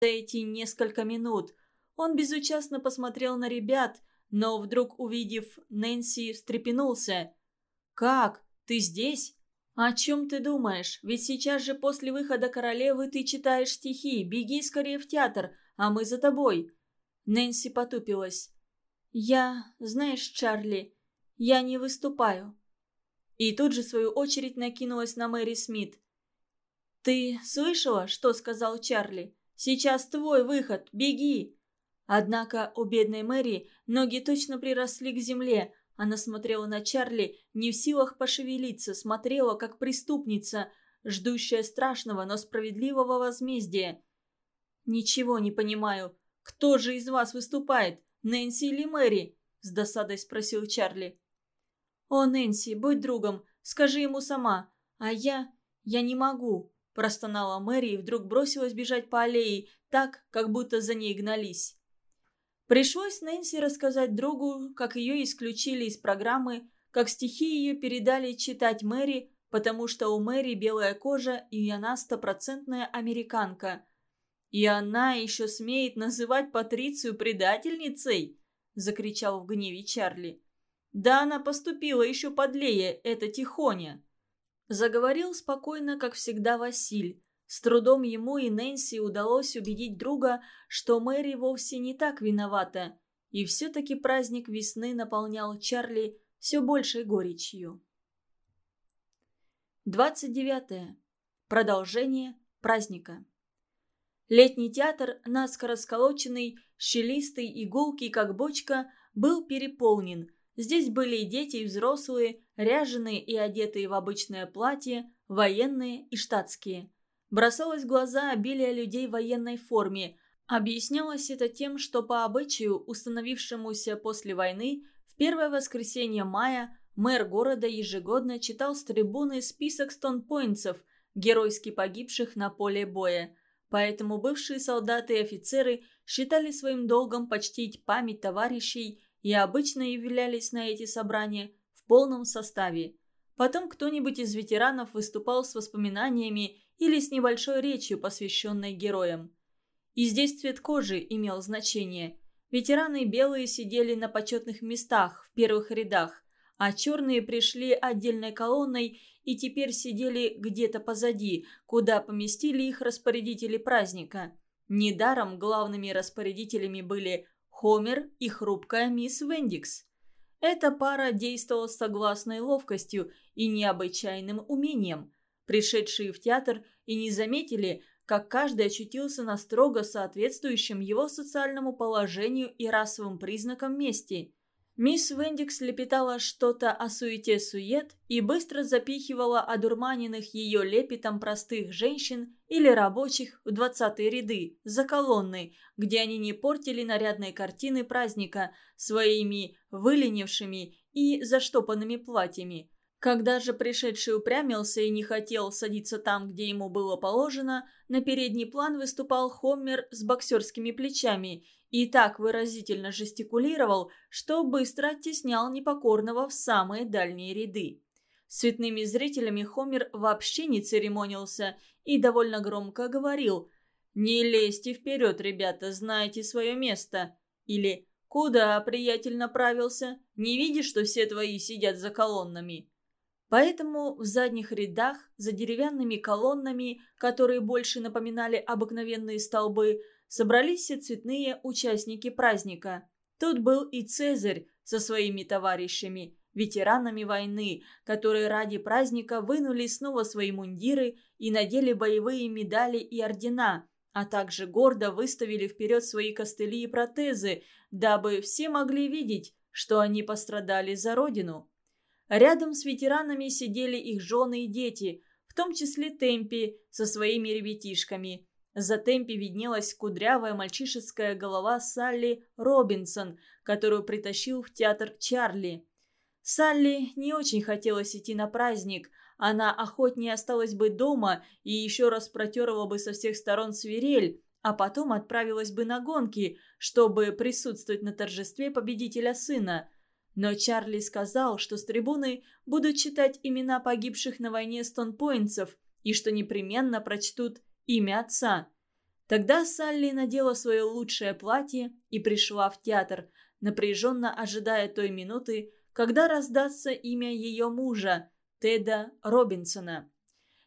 за эти несколько минут. Он безучастно посмотрел на ребят, но вдруг, увидев Нэнси, встрепенулся. «Как? Ты здесь? О чем ты думаешь? Ведь сейчас же после выхода королевы ты читаешь стихи. Беги скорее в театр, а мы за тобой». Нэнси потупилась. «Я... Знаешь, Чарли, я не выступаю». И тут же, в свою очередь, накинулась на Мэри Смит. «Ты слышала, что сказал Чарли? Сейчас твой выход, беги!» Однако у бедной Мэри ноги точно приросли к земле. Она смотрела на Чарли, не в силах пошевелиться, смотрела, как преступница, ждущая страшного, но справедливого возмездия. «Ничего не понимаю. Кто же из вас выступает? Нэнси или Мэри?» – с досадой спросил Чарли. «О, Нэнси, будь другом, скажи ему сама. А я... я не могу», – простонала Мэри и вдруг бросилась бежать по аллее, так, как будто за ней гнались. Пришлось Нэнси рассказать другу, как ее исключили из программы, как стихи ее передали читать Мэри, потому что у Мэри белая кожа и она стопроцентная американка. «И она еще смеет называть Патрицию предательницей!» – закричал в гневе Чарли. «Да она поступила еще подлее, это Тихоня!» Заговорил спокойно, как всегда, Василь. С трудом ему и Нэнси удалось убедить друга, что Мэри вовсе не так виновата. И все-таки праздник весны наполнял Чарли все большей горечью. 29. Продолжение праздника. Летний театр, наскоро сколоченный, щелистый и как бочка, был переполнен. Здесь были и дети, и взрослые, ряженые и одетые в обычное платье, военные и штатские. Бросалось в глаза обилие людей в военной форме. Объяснялось это тем, что по обычаю, установившемуся после войны, в первое воскресенье мая мэр города ежегодно читал с трибуны список стонпоинтсов, геройски погибших на поле боя – Поэтому бывшие солдаты и офицеры считали своим долгом почтить память товарищей и обычно являлись на эти собрания в полном составе. Потом кто-нибудь из ветеранов выступал с воспоминаниями или с небольшой речью, посвященной героям. И здесь цвет кожи имел значение. Ветераны белые сидели на почетных местах в первых рядах, а черные пришли отдельной колонной и теперь сидели где-то позади, куда поместили их распорядители праздника. Недаром главными распорядителями были Хомер и хрупкая мисс Вендикс. Эта пара действовала согласной ловкостью и необычайным умением. Пришедшие в театр и не заметили, как каждый очутился на строго соответствующем его социальному положению и расовым признакам месте – Мисс Вендикс лепетала что-то о суете-сует и быстро запихивала одурманенных ее лепетом простых женщин или рабочих в двадцатые ряды, за колонной, где они не портили нарядные картины праздника своими выленившими и заштопанными платьями. Когда же пришедший упрямился и не хотел садиться там, где ему было положено, на передний план выступал Хоммер с боксерскими плечами – и так выразительно жестикулировал, что быстро оттеснял непокорного в самые дальние ряды. С цветными зрителями Хомер вообще не церемонился и довольно громко говорил «Не лезьте вперед, ребята, знайте свое место» или «Куда, приятель, направился? Не видишь, что все твои сидят за колоннами?» Поэтому в задних рядах, за деревянными колоннами, которые больше напоминали обыкновенные столбы, собрались все цветные участники праздника. Тут был и Цезарь со своими товарищами, ветеранами войны, которые ради праздника вынули снова свои мундиры и надели боевые медали и ордена, а также гордо выставили вперед свои костыли и протезы, дабы все могли видеть, что они пострадали за родину. Рядом с ветеранами сидели их жены и дети, в том числе Темпи со своими ребятишками – за темпе виднелась кудрявая мальчишеская голова Салли Робинсон, которую притащил в театр Чарли. Салли не очень хотелось идти на праздник. Она охотнее осталась бы дома и еще раз протерла бы со всех сторон свирель, а потом отправилась бы на гонки, чтобы присутствовать на торжестве победителя сына. Но Чарли сказал, что с трибуны будут читать имена погибших на войне стонпоинтсов и что непременно прочтут имя отца. Тогда Салли надела свое лучшее платье и пришла в театр, напряженно ожидая той минуты, когда раздастся имя ее мужа, Теда Робинсона.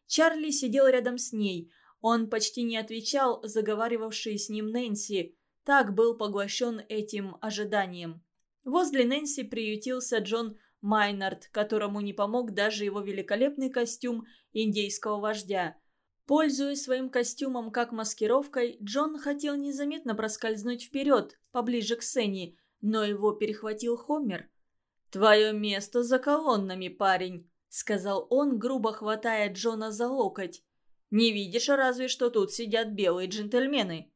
Чарли сидел рядом с ней. Он почти не отвечал заговаривавшей с ним Нэнси. Так был поглощен этим ожиданием. Возле Нэнси приютился Джон Майнард, которому не помог даже его великолепный костюм индейского вождя. Пользуясь своим костюмом как маскировкой, Джон хотел незаметно проскользнуть вперед, поближе к сцене, но его перехватил Хомер. «Твое место за колоннами, парень», — сказал он, грубо хватая Джона за локоть. «Не видишь разве, что тут сидят белые джентльмены?»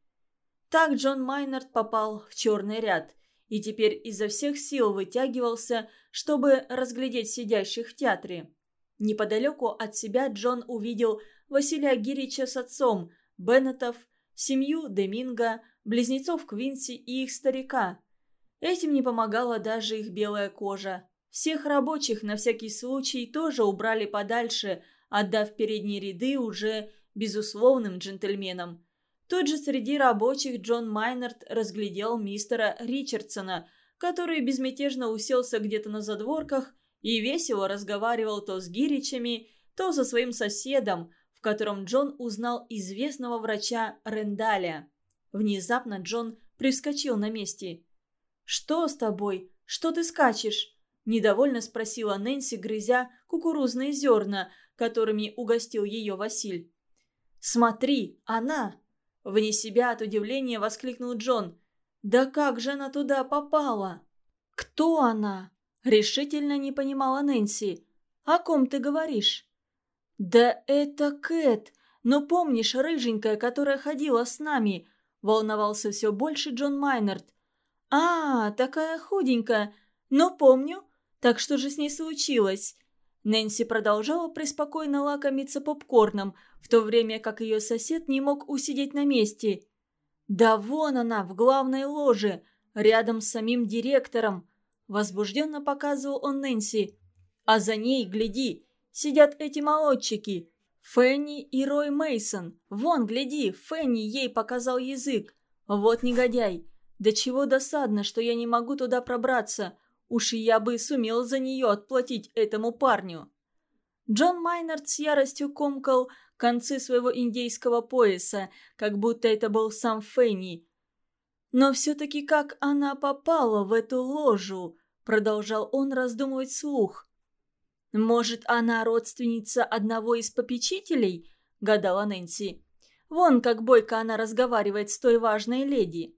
Так Джон Майнард попал в черный ряд и теперь изо всех сил вытягивался, чтобы разглядеть сидящих в театре. Неподалеку от себя Джон увидел Василия Гирича с отцом, Беннетов, семью Деминга, близнецов Квинси и их старика. Этим не помогала даже их белая кожа. Всех рабочих на всякий случай тоже убрали подальше, отдав передние ряды уже безусловным джентльменам. Тут же среди рабочих Джон Майнард разглядел мистера Ричардсона, который безмятежно уселся где-то на задворках и весело разговаривал то с Гиричами, то со своим соседом, в котором Джон узнал известного врача Рендаля. Внезапно Джон прискочил на месте. «Что с тобой? Что ты скачешь?» – недовольно спросила Нэнси, грызя кукурузные зерна, которыми угостил ее Василь. «Смотри, она!» – вне себя от удивления воскликнул Джон. «Да как же она туда попала?» «Кто она?» – решительно не понимала Нэнси. «О ком ты говоришь?» «Да это Кэт! Но помнишь, рыженькая, которая ходила с нами?» Волновался все больше Джон Майнард. «А, такая худенькая. Но помню. Так что же с ней случилось?» Нэнси продолжала преспокойно лакомиться попкорном, в то время как ее сосед не мог усидеть на месте. «Да вон она, в главной ложе, рядом с самим директором!» Возбужденно показывал он Нэнси. «А за ней, гляди, сидят эти молодчики. Фенни и Рой Мейсон. Вон, гляди, Фенни ей показал язык. Вот негодяй. Да чего досадно, что я не могу туда пробраться. Уж и я бы сумел за нее отплатить этому парню. Джон Майнард с яростью комкал концы своего индейского пояса, как будто это был сам Фенни. «Но все-таки как она попала в эту ложу?» Продолжал он раздумывать слух. «Может, она родственница одного из попечителей?» – гадала Нэнси. «Вон как бойко она разговаривает с той важной леди».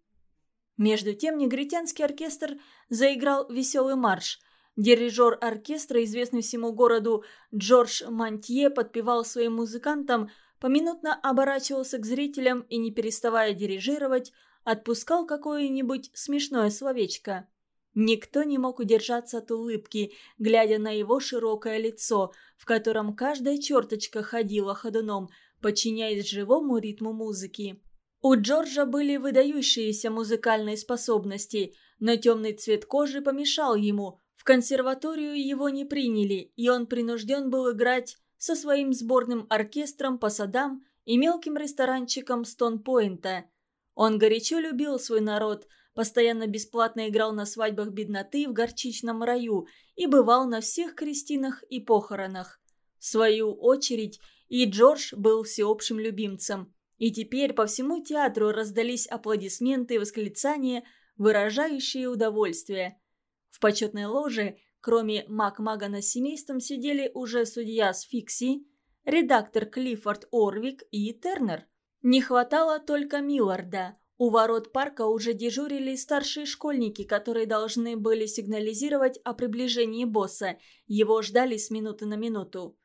Между тем негритянский оркестр заиграл веселый марш. Дирижер оркестра, известный всему городу Джордж Мантье, подпевал своим музыкантам, поминутно оборачивался к зрителям и, не переставая дирижировать, отпускал какое-нибудь смешное словечко. Никто не мог удержаться от улыбки, глядя на его широкое лицо, в котором каждая черточка ходила ходуном, подчиняясь живому ритму музыки. У Джорджа были выдающиеся музыкальные способности, но темный цвет кожи помешал ему. В консерваторию его не приняли, и он принужден был играть со своим сборным оркестром по садам и мелким ресторанчиком Стонпойнта. Он горячо любил свой народ – постоянно бесплатно играл на свадьбах бедноты в горчичном раю и бывал на всех крестинах и похоронах. В свою очередь и Джордж был всеобщим любимцем. И теперь по всему театру раздались аплодисменты и восклицания, выражающие удовольствие. В почетной ложе, кроме Макмагана с семейством, сидели уже судья с Фикси, редактор Клиффорд Орвик и Тернер. Не хватало только Милларда, у ворот парка уже дежурили старшие школьники, которые должны были сигнализировать о приближении босса. Его ждали с минуты на минуту.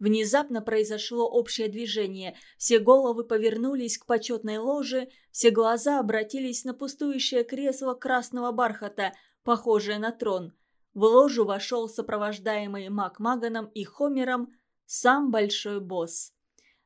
Внезапно произошло общее движение. Все головы повернулись к почетной ложе, все глаза обратились на пустующее кресло красного бархата, похожее на трон. В ложу вошел сопровождаемый Макмаганом и Хомером сам большой босс.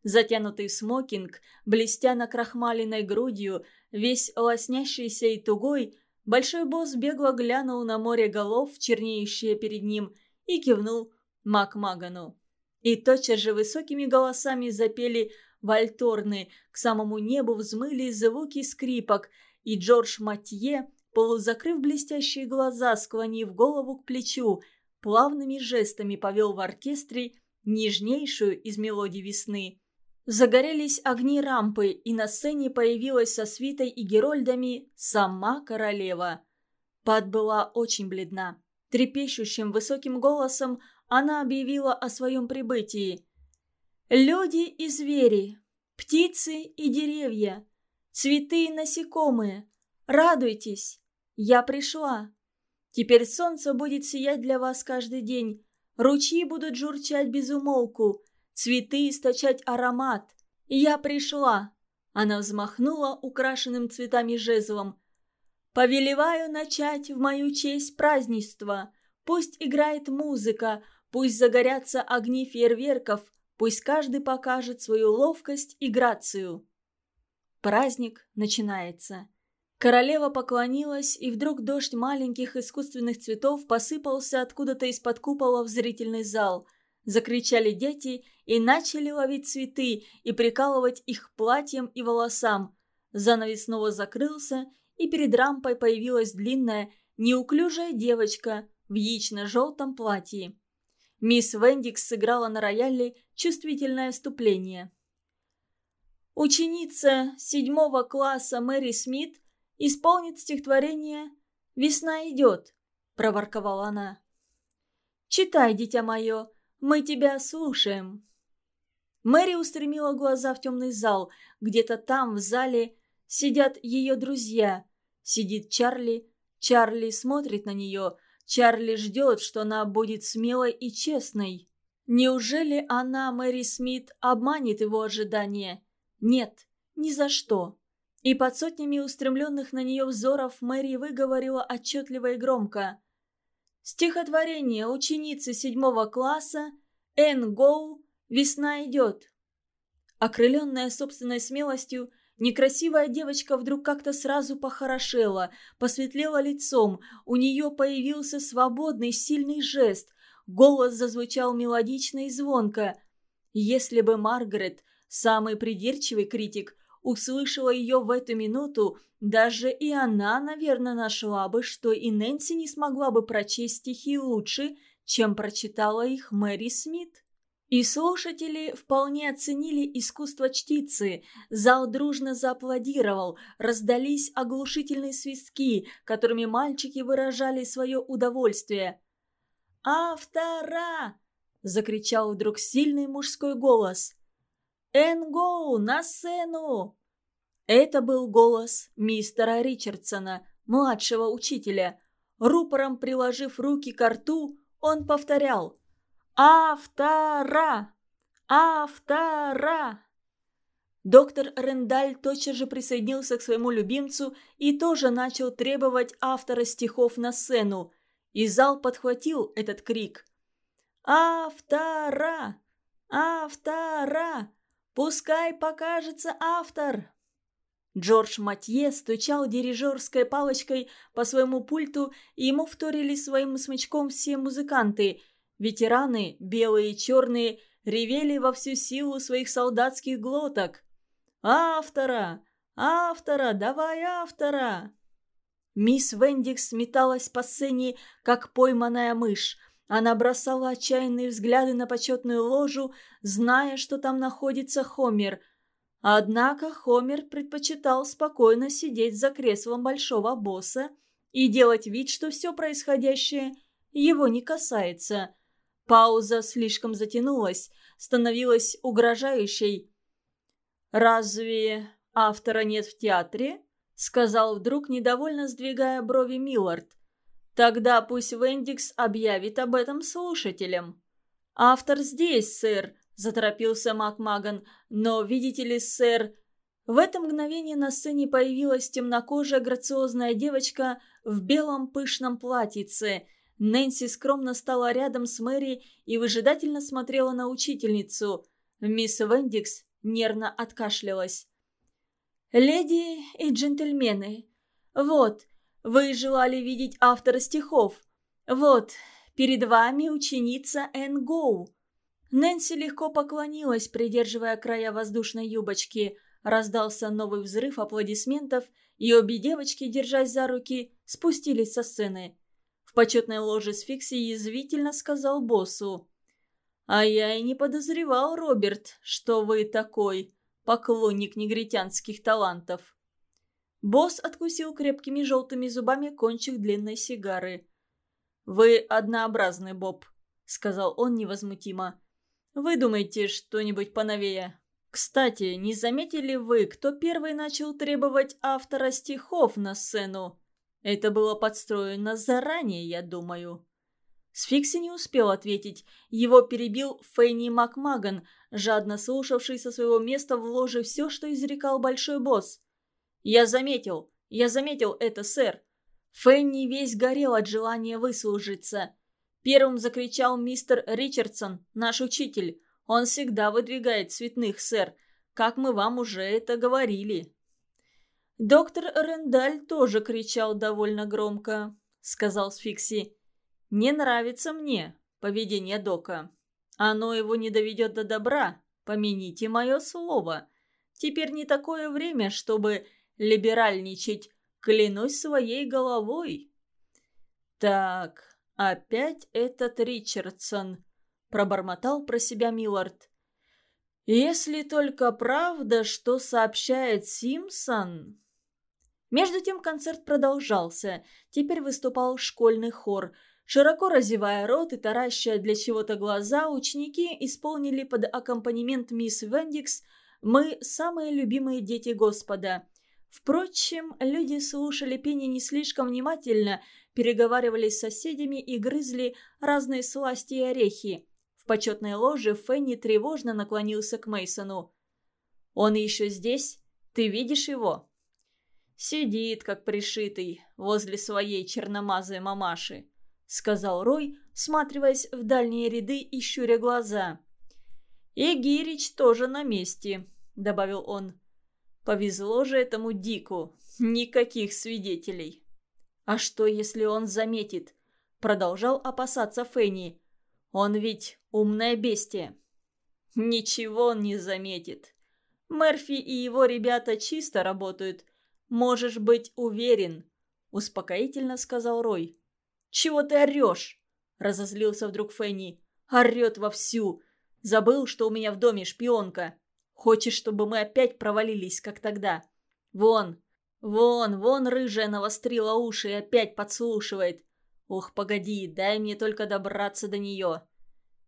Затянутый в смокинг, блестя на крахмаленной грудью, весь лоснящийся и тугой, большой босс бегло глянул на море голов, чернеющее перед ним, и кивнул Макмагану. И тотчас же высокими голосами запели вальторны, к самому небу взмыли звуки скрипок, и Джордж Матье, полузакрыв блестящие глаза, склонив голову к плечу, плавными жестами повел в оркестре нежнейшую из мелодий весны. Загорелись огни рампы, и на сцене появилась со свитой и герольдами сама королева. Пат была очень бледна. Трепещущим высоким голосом она объявила о своем прибытии. «Люди и звери, птицы и деревья, цветы и насекомые, радуйтесь, я пришла. Теперь солнце будет сиять для вас каждый день, ручьи будут журчать без умолку, цветы источать аромат. Я пришла!» Она взмахнула украшенным цветами жезлом. «Повелеваю начать в мою честь празднество. Пусть играет музыка, пусть загорятся огни фейерверков, пусть каждый покажет свою ловкость и грацию». Праздник начинается. Королева поклонилась, и вдруг дождь маленьких искусственных цветов посыпался откуда-то из-под купола в зрительный зал. Закричали дети и начали ловить цветы и прикалывать их платьям и волосам. Занавес снова закрылся, и перед рампой появилась длинная, неуклюжая девочка в яично-желтом платье. Мисс Вендикс сыграла на рояле чувствительное вступление. Ученица седьмого класса Мэри Смит исполнит стихотворение «Весна идет», — проворковала она. «Читай, дитя мое, мы тебя слушаем». Мэри устремила глаза в темный зал. Где-то там, в зале, сидят ее друзья. Сидит Чарли. Чарли смотрит на нее. Чарли ждет, что она будет смелой и честной. Неужели она, Мэри Смит, обманет его ожидания? Нет, ни за что. И под сотнями устремленных на нее взоров Мэри выговорила отчетливо и громко. «Стихотворение ученицы седьмого класса Энн Гоу «Весна идет». Окрыленная собственной смелостью, некрасивая девочка вдруг как-то сразу похорошела, посветлела лицом, у нее появился свободный, сильный жест, голос зазвучал мелодично и звонко. Если бы Маргарет, самый придирчивый критик, услышала ее в эту минуту, даже и она, наверное, нашла бы, что и Нэнси не смогла бы прочесть стихи лучше, чем прочитала их Мэри Смит. И слушатели вполне оценили искусство чтицы. Зал дружно зааплодировал, раздались оглушительные свистки, которыми мальчики выражали свое удовольствие. «Автора!» – закричал вдруг сильный мужской голос. «Энгоу, на сцену!» Это был голос мистера Ричардсона, младшего учителя. Рупором приложив руки к рту, он повторял «Автора! Автора!» Доктор Рендаль тотчас же присоединился к своему любимцу и тоже начал требовать автора стихов на сцену. И зал подхватил этот крик. «Автора! Автора! Пускай покажется автор!» Джордж Матье стучал дирижерской палочкой по своему пульту, и ему вторили своим смычком все музыканты. Ветераны, белые и черные, ревели во всю силу своих солдатских глоток. «Автора! Автора! Давай автора!» Мисс Вендикс металась по сцене, как пойманная мышь. Она бросала отчаянные взгляды на почетную ложу, зная, что там находится Хомер. Однако Хомер предпочитал спокойно сидеть за креслом большого босса и делать вид, что все происходящее его не касается. Пауза слишком затянулась, становилась угрожающей. «Разве автора нет в театре?» — сказал вдруг, недовольно сдвигая брови Миллард. Тогда пусть Вендикс объявит об этом слушателям. «Автор здесь, сэр», – заторопился Макмаган. «Но, видите ли, сэр...» В это мгновение на сцене появилась темнокожая грациозная девочка в белом пышном платьице. Нэнси скромно стала рядом с Мэри и выжидательно смотрела на учительницу. Мисс Вендикс нервно откашлялась. «Леди и джентльмены, вот, вы желали видеть автора стихов. Вот, перед вами ученица Энн Гоу». Нэнси легко поклонилась, придерживая края воздушной юбочки. Раздался новый взрыв аплодисментов, и обе девочки, держась за руки, спустились со сцены. В почетной ложе с Фикси язвительно сказал боссу. «А я и не подозревал, Роберт, что вы такой поклонник негритянских талантов». Босс откусил крепкими желтыми зубами кончик длинной сигары. «Вы однообразный, Боб», — сказал он невозмутимо. «Выдумайте что-нибудь поновее. Кстати, не заметили вы, кто первый начал требовать автора стихов на сцену? Это было подстроено заранее, я думаю». Сфикси не успел ответить. Его перебил Фенни Макмаган, жадно слушавший со своего места в ложе все, что изрекал большой босс. «Я заметил, я заметил это, сэр». Фенни весь горел от желания выслужиться. Первым закричал мистер Ричардсон, наш учитель. Он всегда выдвигает цветных, сэр, как мы вам уже это говорили. Доктор Рендаль тоже кричал довольно громко, сказал Сфикси. Не нравится мне поведение Дока. Оно его не доведет до добра, помяните мое слово. Теперь не такое время, чтобы либеральничать, клянусь своей головой. Так, опять этот Ричардсон, пробормотал про себя Миллард. Если только правда, что сообщает Симпсон... Между тем концерт продолжался. Теперь выступал школьный хор – Широко разевая рот и таращая для чего-то глаза, ученики исполнили под аккомпанемент мисс Вендикс «Мы – самые любимые дети Господа». Впрочем, люди слушали пение не слишком внимательно, переговаривались с соседями и грызли разные сласти и орехи. В почетной ложе Фенни тревожно наклонился к Мейсону. «Он еще здесь? Ты видишь его?» «Сидит, как пришитый, возле своей черномазой мамаши», — сказал Рой, всматриваясь в дальние ряды и щуря глаза. «И Гирич тоже на месте», — добавил он. «Повезло же этому Дику. Никаких свидетелей». «А что, если он заметит?» — продолжал опасаться Фенни. «Он ведь умное бестие». «Ничего он не заметит. Мерфи и его ребята чисто работают. Можешь быть уверен», — успокоительно сказал Рой. «Чего ты орешь?» – разозлился вдруг Фенни. «Орет вовсю. Забыл, что у меня в доме шпионка. Хочешь, чтобы мы опять провалились, как тогда? Вон, вон, вон рыжая навострила уши и опять подслушивает. Ох, погоди, дай мне только добраться до нее».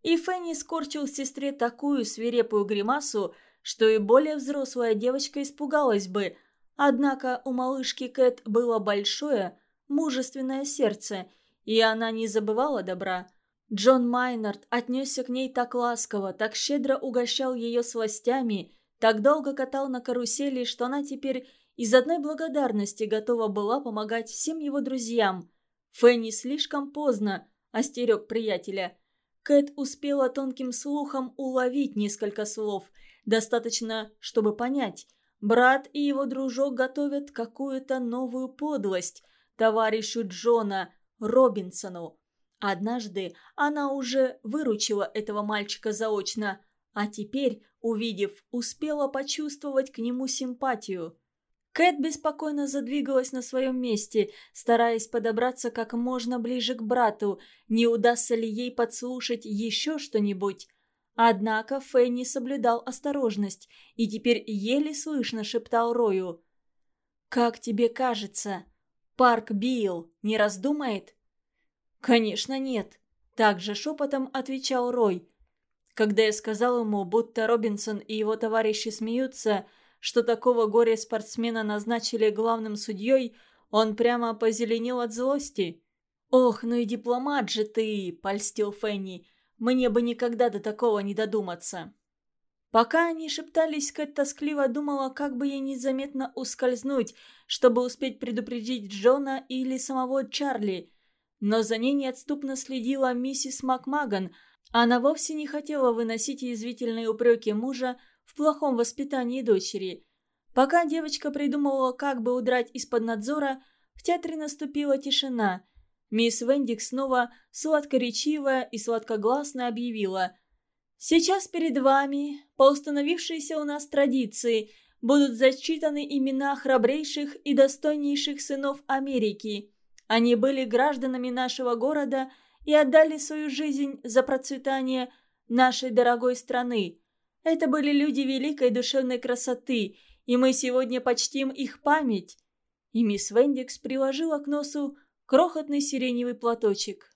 И Фенни скорчил сестре такую свирепую гримасу, что и более взрослая девочка испугалась бы. Однако у малышки Кэт было большое, мужественное сердце – и она не забывала добра. Джон Майнард отнесся к ней так ласково, так щедро угощал ее сластями, так долго катал на карусели, что она теперь из одной благодарности готова была помогать всем его друзьям. Фенни слишком поздно остерег приятеля. Кэт успела тонким слухом уловить несколько слов, достаточно, чтобы понять. Брат и его дружок готовят какую-то новую подлость товарищу Джона, Робинсону. Однажды она уже выручила этого мальчика заочно, а теперь, увидев, успела почувствовать к нему симпатию. Кэт беспокойно задвигалась на своем месте, стараясь подобраться как можно ближе к брату, не удастся ли ей подслушать еще что-нибудь. Однако Фэнни соблюдал осторожность и теперь еле слышно шептал Рою. «Как тебе кажется?» Парк Билл не раздумает?» «Конечно нет», – также шепотом отвечал Рой. Когда я сказал ему, будто Робинсон и его товарищи смеются, что такого горя-спортсмена назначили главным судьей, он прямо позеленел от злости. «Ох, ну и дипломат же ты!» – польстил Фенни. «Мне бы никогда до такого не додуматься». Пока они шептались, Кэт тоскливо думала, как бы ей незаметно ускользнуть, чтобы успеть предупредить Джона или самого Чарли. Но за ней неотступно следила миссис Макмаган. Она вовсе не хотела выносить язвительные упреки мужа в плохом воспитании дочери. Пока девочка придумывала, как бы удрать из-под надзора, в театре наступила тишина. Мисс Вендик снова сладкоречивая и сладкогласно объявила – Сейчас перед вами, по установившейся у нас традиции, будут зачитаны имена храбрейших и достойнейших сынов Америки. Они были гражданами нашего города и отдали свою жизнь за процветание нашей дорогой страны. Это были люди великой душевной красоты, и мы сегодня почтим их память. И мисс Вендикс приложила к носу крохотный сиреневый платочек.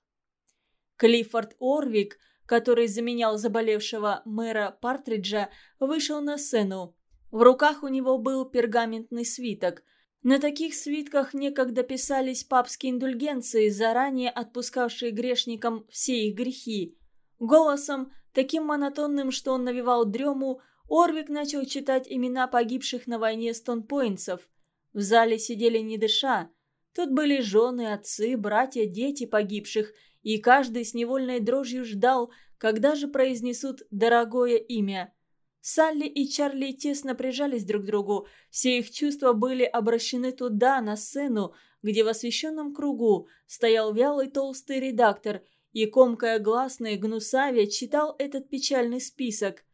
Клиффорд Орвик, который заменял заболевшего мэра Партриджа, вышел на сцену. В руках у него был пергаментный свиток. На таких свитках некогда писались папские индульгенции, заранее отпускавшие грешникам все их грехи. Голосом, таким монотонным, что он навевал дрему, Орвик начал читать имена погибших на войне стонпоинтсов. В зале сидели не дыша. Тут были жены, отцы, братья, дети погибших – и каждый с невольной дрожью ждал, когда же произнесут дорогое имя. Салли и Чарли тесно прижались друг к другу, все их чувства были обращены туда, на сцену, где в освещенном кругу стоял вялый толстый редактор и, комкая гласные гнусавя, читал этот печальный список.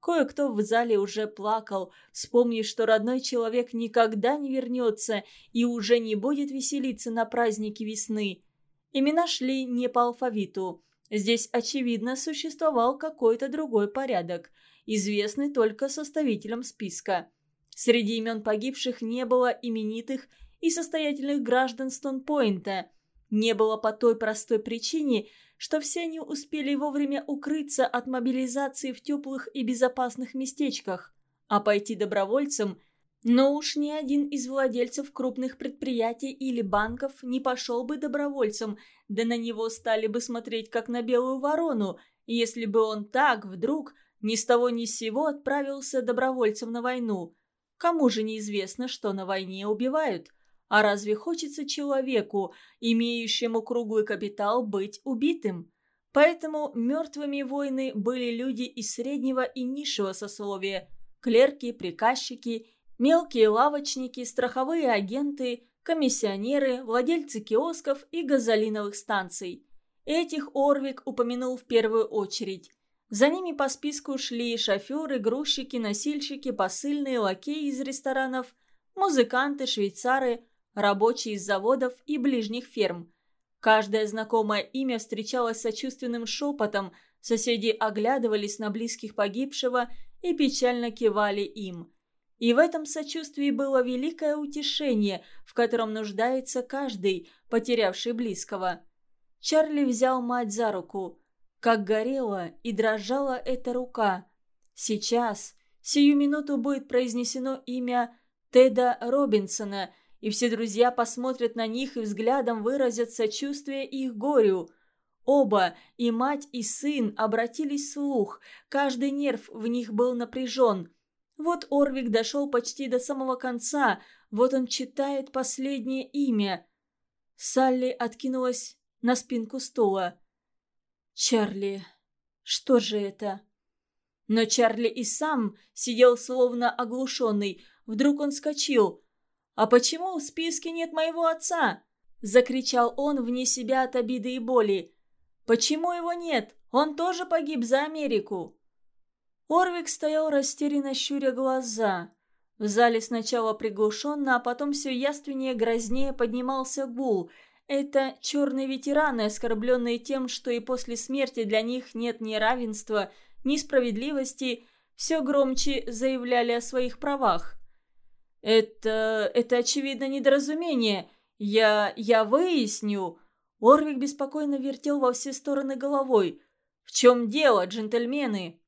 Кое-кто в зале уже плакал, вспомнив, что родной человек никогда не вернется и уже не будет веселиться на празднике весны. Имена шли не по алфавиту. Здесь, очевидно, существовал какой-то другой порядок, известный только составителям списка. Среди имен погибших не было именитых и состоятельных граждан Стонпойнта. Не было по той простой причине, что все они успели вовремя укрыться от мобилизации в теплых и безопасных местечках, а пойти добровольцем но уж ни один из владельцев крупных предприятий или банков не пошел бы добровольцем, да на него стали бы смотреть как на белую ворону, если бы он так вдруг ни с того ни с сего отправился добровольцем на войну. Кому же неизвестно, что на войне убивают? А разве хочется человеку, имеющему круглый капитал, быть убитым? Поэтому мертвыми войны были люди из среднего и низшего сословия – клерки, приказчики – Мелкие лавочники, страховые агенты, комиссионеры, владельцы киосков и газолиновых станций. Этих Орвик упомянул в первую очередь. За ними по списку шли шоферы, грузчики, носильщики, посыльные, лакеи из ресторанов, музыканты, швейцары, рабочие из заводов и ближних ферм. Каждое знакомое имя встречалось сочувственным шепотом, соседи оглядывались на близких погибшего и печально кивали им – и в этом сочувствии было великое утешение, в котором нуждается каждый, потерявший близкого. Чарли взял мать за руку. Как горела и дрожала эта рука. Сейчас, сию минуту будет произнесено имя Теда Робинсона, и все друзья посмотрят на них и взглядом выразят сочувствие их горю. Оба, и мать, и сын, обратились вслух, каждый нерв в них был напряжен – вот Орвик дошел почти до самого конца, вот он читает последнее имя. Салли откинулась на спинку стула. «Чарли, что же это?» Но Чарли и сам сидел словно оглушенный. Вдруг он вскочил. «А почему в списке нет моего отца?» Закричал он вне себя от обиды и боли. «Почему его нет? Он тоже погиб за Америку!» Орвик стоял растерянно щуря глаза. В зале сначала приглушенно, а потом все яственнее грознее поднимался гул. Это черные ветераны, оскорбленные тем, что и после смерти для них нет ни равенства, ни справедливости, все громче заявляли о своих правах. «Это... это очевидно недоразумение. Я... я выясню». Орвик беспокойно вертел во все стороны головой. «В чем дело, джентльмены?»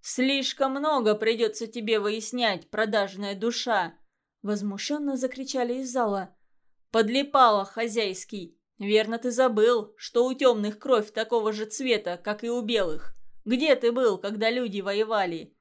«Слишком много придется тебе выяснять, продажная душа!» Возмущенно закричали из зала. «Подлипала, хозяйский! Верно ты забыл, что у темных кровь такого же цвета, как и у белых. Где ты был, когда люди воевали?»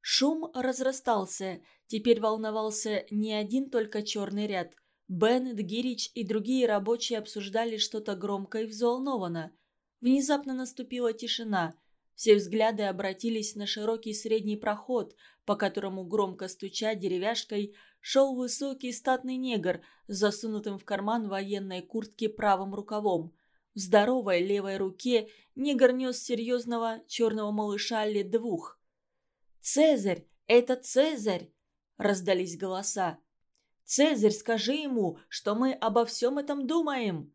Шум разрастался. Теперь волновался не один только черный ряд. Беннет, Гирич и другие рабочие обсуждали что-то громко и взволнованно. Внезапно наступила тишина – все взгляды обратились на широкий средний проход, по которому, громко стуча деревяшкой, шел высокий статный негр с засунутым в карман военной куртки правым рукавом. В здоровой левой руке негр нес серьезного черного малыша лет двух. «Цезарь! Это Цезарь!» – раздались голоса. «Цезарь, скажи ему, что мы обо всем этом думаем!»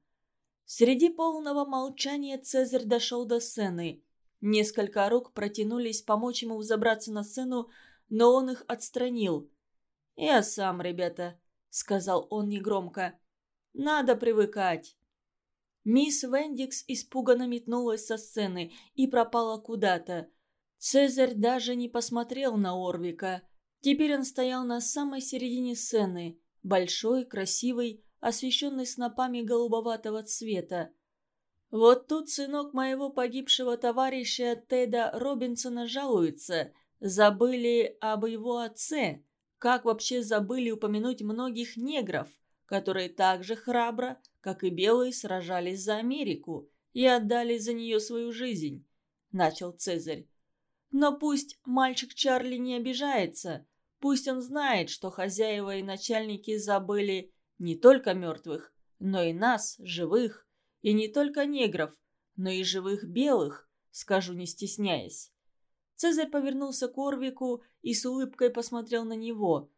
Среди полного молчания Цезарь дошел до сцены. Несколько рук протянулись помочь ему взобраться на сцену, но он их отстранил. «Я сам, ребята», — сказал он негромко. «Надо привыкать». Мисс Вендикс испуганно метнулась со сцены и пропала куда-то. Цезарь даже не посмотрел на Орвика. Теперь он стоял на самой середине сцены, большой, красивый, освещенный снопами голубоватого цвета. Вот тут сынок моего погибшего товарища Теда Робинсона жалуется. Забыли об его отце. Как вообще забыли упомянуть многих негров, которые так же храбро, как и белые, сражались за Америку и отдали за нее свою жизнь, начал Цезарь. Но пусть мальчик Чарли не обижается. Пусть он знает, что хозяева и начальники забыли не только мертвых, но и нас, живых, и не только негров, но и живых белых, скажу не стесняясь. Цезарь повернулся к Орвику и с улыбкой посмотрел на него.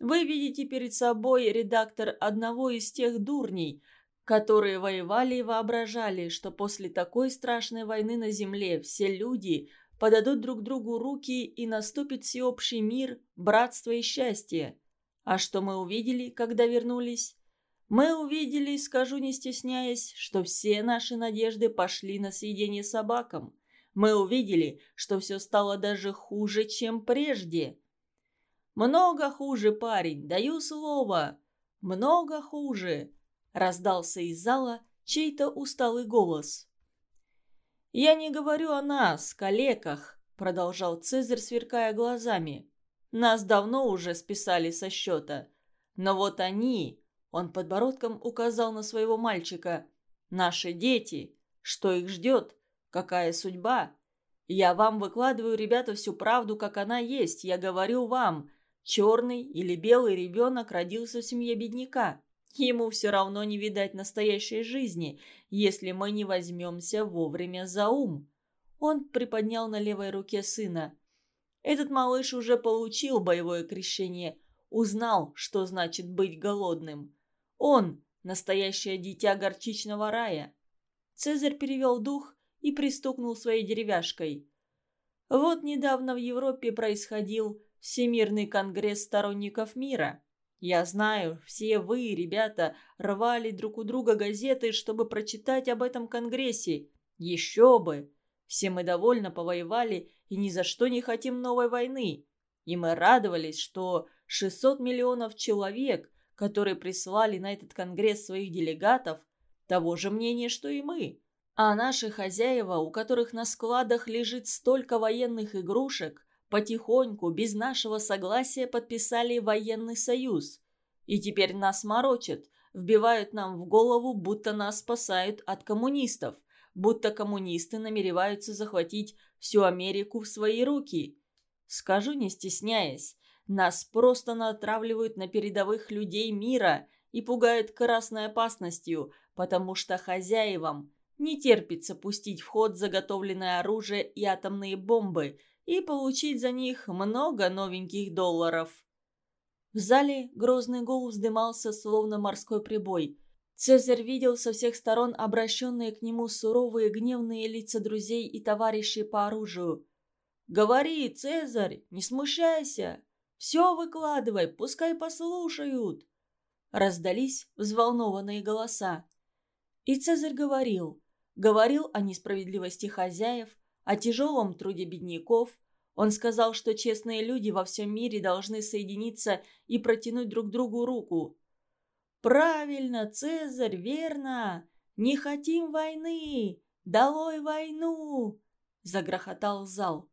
«Вы видите перед собой редактор одного из тех дурней, которые воевали и воображали, что после такой страшной войны на земле все люди подадут друг другу руки и наступит всеобщий мир, братство и счастье. А что мы увидели, когда вернулись? Мы увидели, скажу не стесняясь, что все наши надежды пошли на съедение собакам. Мы увидели, что все стало даже хуже, чем прежде. «Много хуже, парень, даю слово! Много хуже!» Раздался из зала чей-то усталый голос. «Я не говорю о нас, калеках», — продолжал Цезарь, сверкая глазами. «Нас давно уже списали со счета. Но вот они...» — он подбородком указал на своего мальчика. «Наши дети. Что их ждет? Какая судьба? Я вам выкладываю, ребята, всю правду, как она есть. Я говорю вам, черный или белый ребенок родился в семье бедняка. Ему все равно не видать настоящей жизни, если мы не возьмемся вовремя за ум. Он приподнял на левой руке сына. Этот малыш уже получил боевое крещение, узнал, что значит быть голодным. Он – настоящее дитя горчичного рая. Цезарь перевел дух и пристукнул своей деревяшкой. Вот недавно в Европе происходил Всемирный конгресс сторонников мира – я знаю, все вы, ребята, рвали друг у друга газеты, чтобы прочитать об этом конгрессе. Еще бы! Все мы довольно повоевали и ни за что не хотим новой войны. И мы радовались, что 600 миллионов человек, которые прислали на этот конгресс своих делегатов, того же мнения, что и мы. А наши хозяева, у которых на складах лежит столько военных игрушек, потихоньку, без нашего согласия подписали военный союз. И теперь нас морочат, вбивают нам в голову, будто нас спасают от коммунистов, будто коммунисты намереваются захватить всю Америку в свои руки. Скажу не стесняясь, нас просто натравливают на передовых людей мира и пугают красной опасностью, потому что хозяевам не терпится пустить в ход заготовленное оружие и атомные бомбы – и получить за них много новеньких долларов. В зале грозный гул вздымался, словно морской прибой. Цезарь видел со всех сторон обращенные к нему суровые гневные лица друзей и товарищей по оружию. «Говори, Цезарь, не смущайся! Все выкладывай, пускай послушают!» Раздались взволнованные голоса. И Цезарь говорил. Говорил о несправедливости хозяев, о тяжелом труде бедняков. Он сказал, что честные люди во всем мире должны соединиться и протянуть друг другу руку. «Правильно, Цезарь, верно! Не хотим войны! Долой войну!» – загрохотал зал.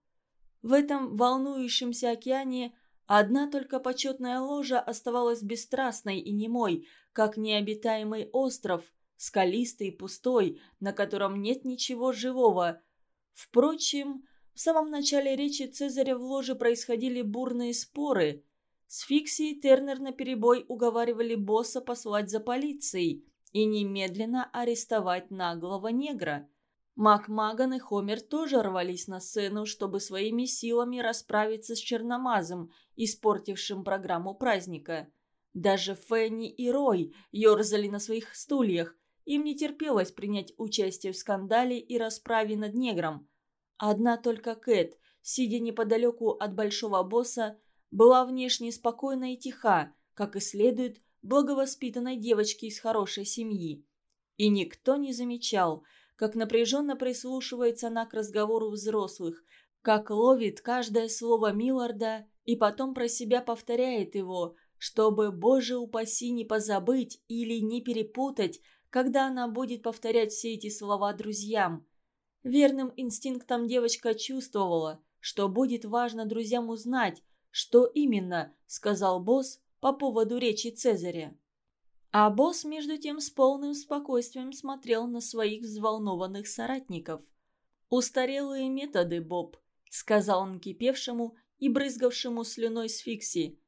В этом волнующемся океане одна только почетная ложа оставалась бесстрастной и немой, как необитаемый остров, скалистый и пустой, на котором нет ничего живого – Впрочем, в самом начале речи Цезаря в ложе происходили бурные споры. С Фикси и Тернер наперебой уговаривали босса послать за полицией, и немедленно арестовать наглого негра. Макмаган и Хомер тоже рвались на сцену, чтобы своими силами расправиться с Черномазом, испортившим программу праздника. Даже Фенни и Рой ерзали на своих стульях. Им не терпелось принять участие в скандале и расправе над негром. Одна только Кэт, сидя неподалеку от большого босса, была внешне спокойна и тиха, как и следует благовоспитанной девочке из хорошей семьи. И никто не замечал, как напряженно прислушивается она к разговору взрослых, как ловит каждое слово Милларда и потом про себя повторяет его, чтобы, боже упаси, не позабыть или не перепутать, когда она будет повторять все эти слова друзьям. Верным инстинктом девочка чувствовала, что будет важно друзьям узнать, что именно сказал босс по поводу речи Цезаря. А босс, между тем, с полным спокойствием смотрел на своих взволнованных соратников. «Устарелые методы, Боб», — сказал он кипевшему и брызгавшему слюной сфикси.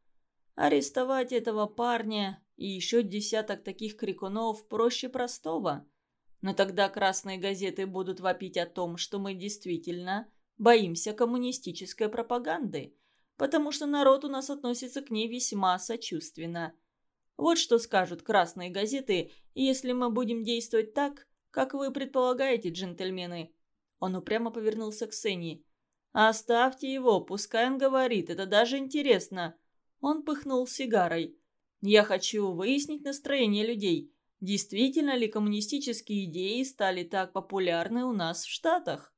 «Арестовать этого парня и еще десяток таких крикунов проще простого. Но тогда красные газеты будут вопить о том, что мы действительно боимся коммунистической пропаганды, потому что народ у нас относится к ней весьма сочувственно». Вот что скажут красные газеты, если мы будем действовать так, как вы предполагаете, джентльмены». Он упрямо повернулся к Сенни. «Оставьте его, пускай он говорит, это даже интересно». Он пыхнул сигарой. «Я хочу выяснить настроение людей. Действительно ли коммунистические идеи стали так популярны у нас в Штатах?»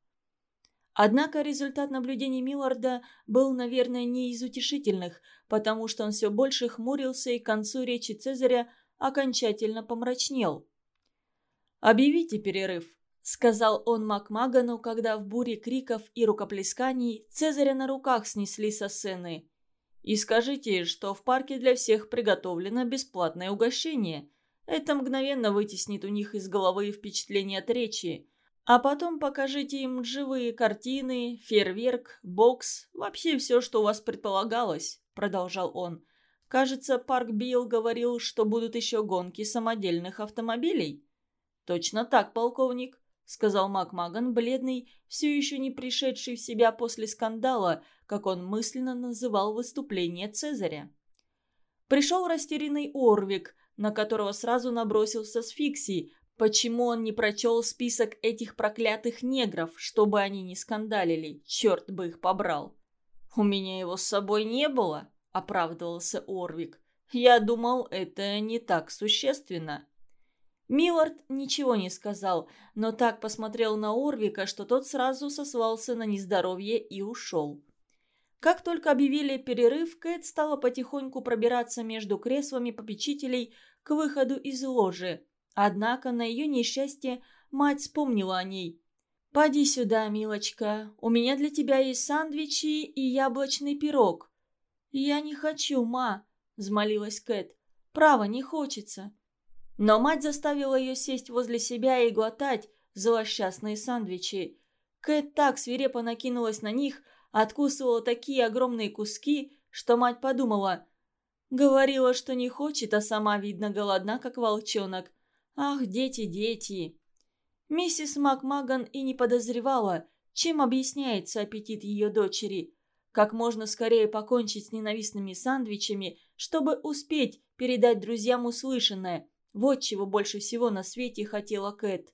Однако результат наблюдений Милларда был, наверное, не из утешительных, потому что он все больше хмурился и к концу речи Цезаря окончательно помрачнел. «Объявите перерыв», — сказал он Макмагану, когда в буре криков и рукоплесканий Цезаря на руках снесли со сцены. «И скажите, что в парке для всех приготовлено бесплатное угощение. Это мгновенно вытеснит у них из головы впечатление от речи. А потом покажите им живые картины, фейерверк, бокс, вообще все, что у вас предполагалось», — продолжал он. «Кажется, Парк Билл говорил, что будут еще гонки самодельных автомобилей». «Точно так, полковник», — сказал Макмаган, бледный, все еще не пришедший в себя после скандала, как он мысленно называл выступление Цезаря. Пришел растерянный Орвик, на которого сразу набросился Сфиксий, Почему он не прочел список этих проклятых негров, чтобы они не скандалили? Черт бы их побрал. «У меня его с собой не было», — оправдывался Орвик. «Я думал, это не так существенно». Миллард ничего не сказал, но так посмотрел на Орвика, что тот сразу сослался на нездоровье и ушел. Как только объявили перерыв, Кэт стала потихоньку пробираться между креслами попечителей к выходу из ложи. Однако на ее несчастье мать вспомнила о ней. «Поди сюда, милочка, у меня для тебя есть сандвичи и яблочный пирог». «Я не хочу, ма», — взмолилась Кэт. «Право, не хочется». Но мать заставила ее сесть возле себя и глотать злосчастные сандвичи. Кэт так свирепо накинулась на них, откусывала такие огромные куски, что мать подумала. Говорила, что не хочет, а сама, видно, голодна, как волчонок. Ах, дети, дети. Миссис Макмаган и не подозревала, чем объясняется аппетит ее дочери. Как можно скорее покончить с ненавистными сандвичами, чтобы успеть передать друзьям услышанное. Вот чего больше всего на свете хотела Кэт.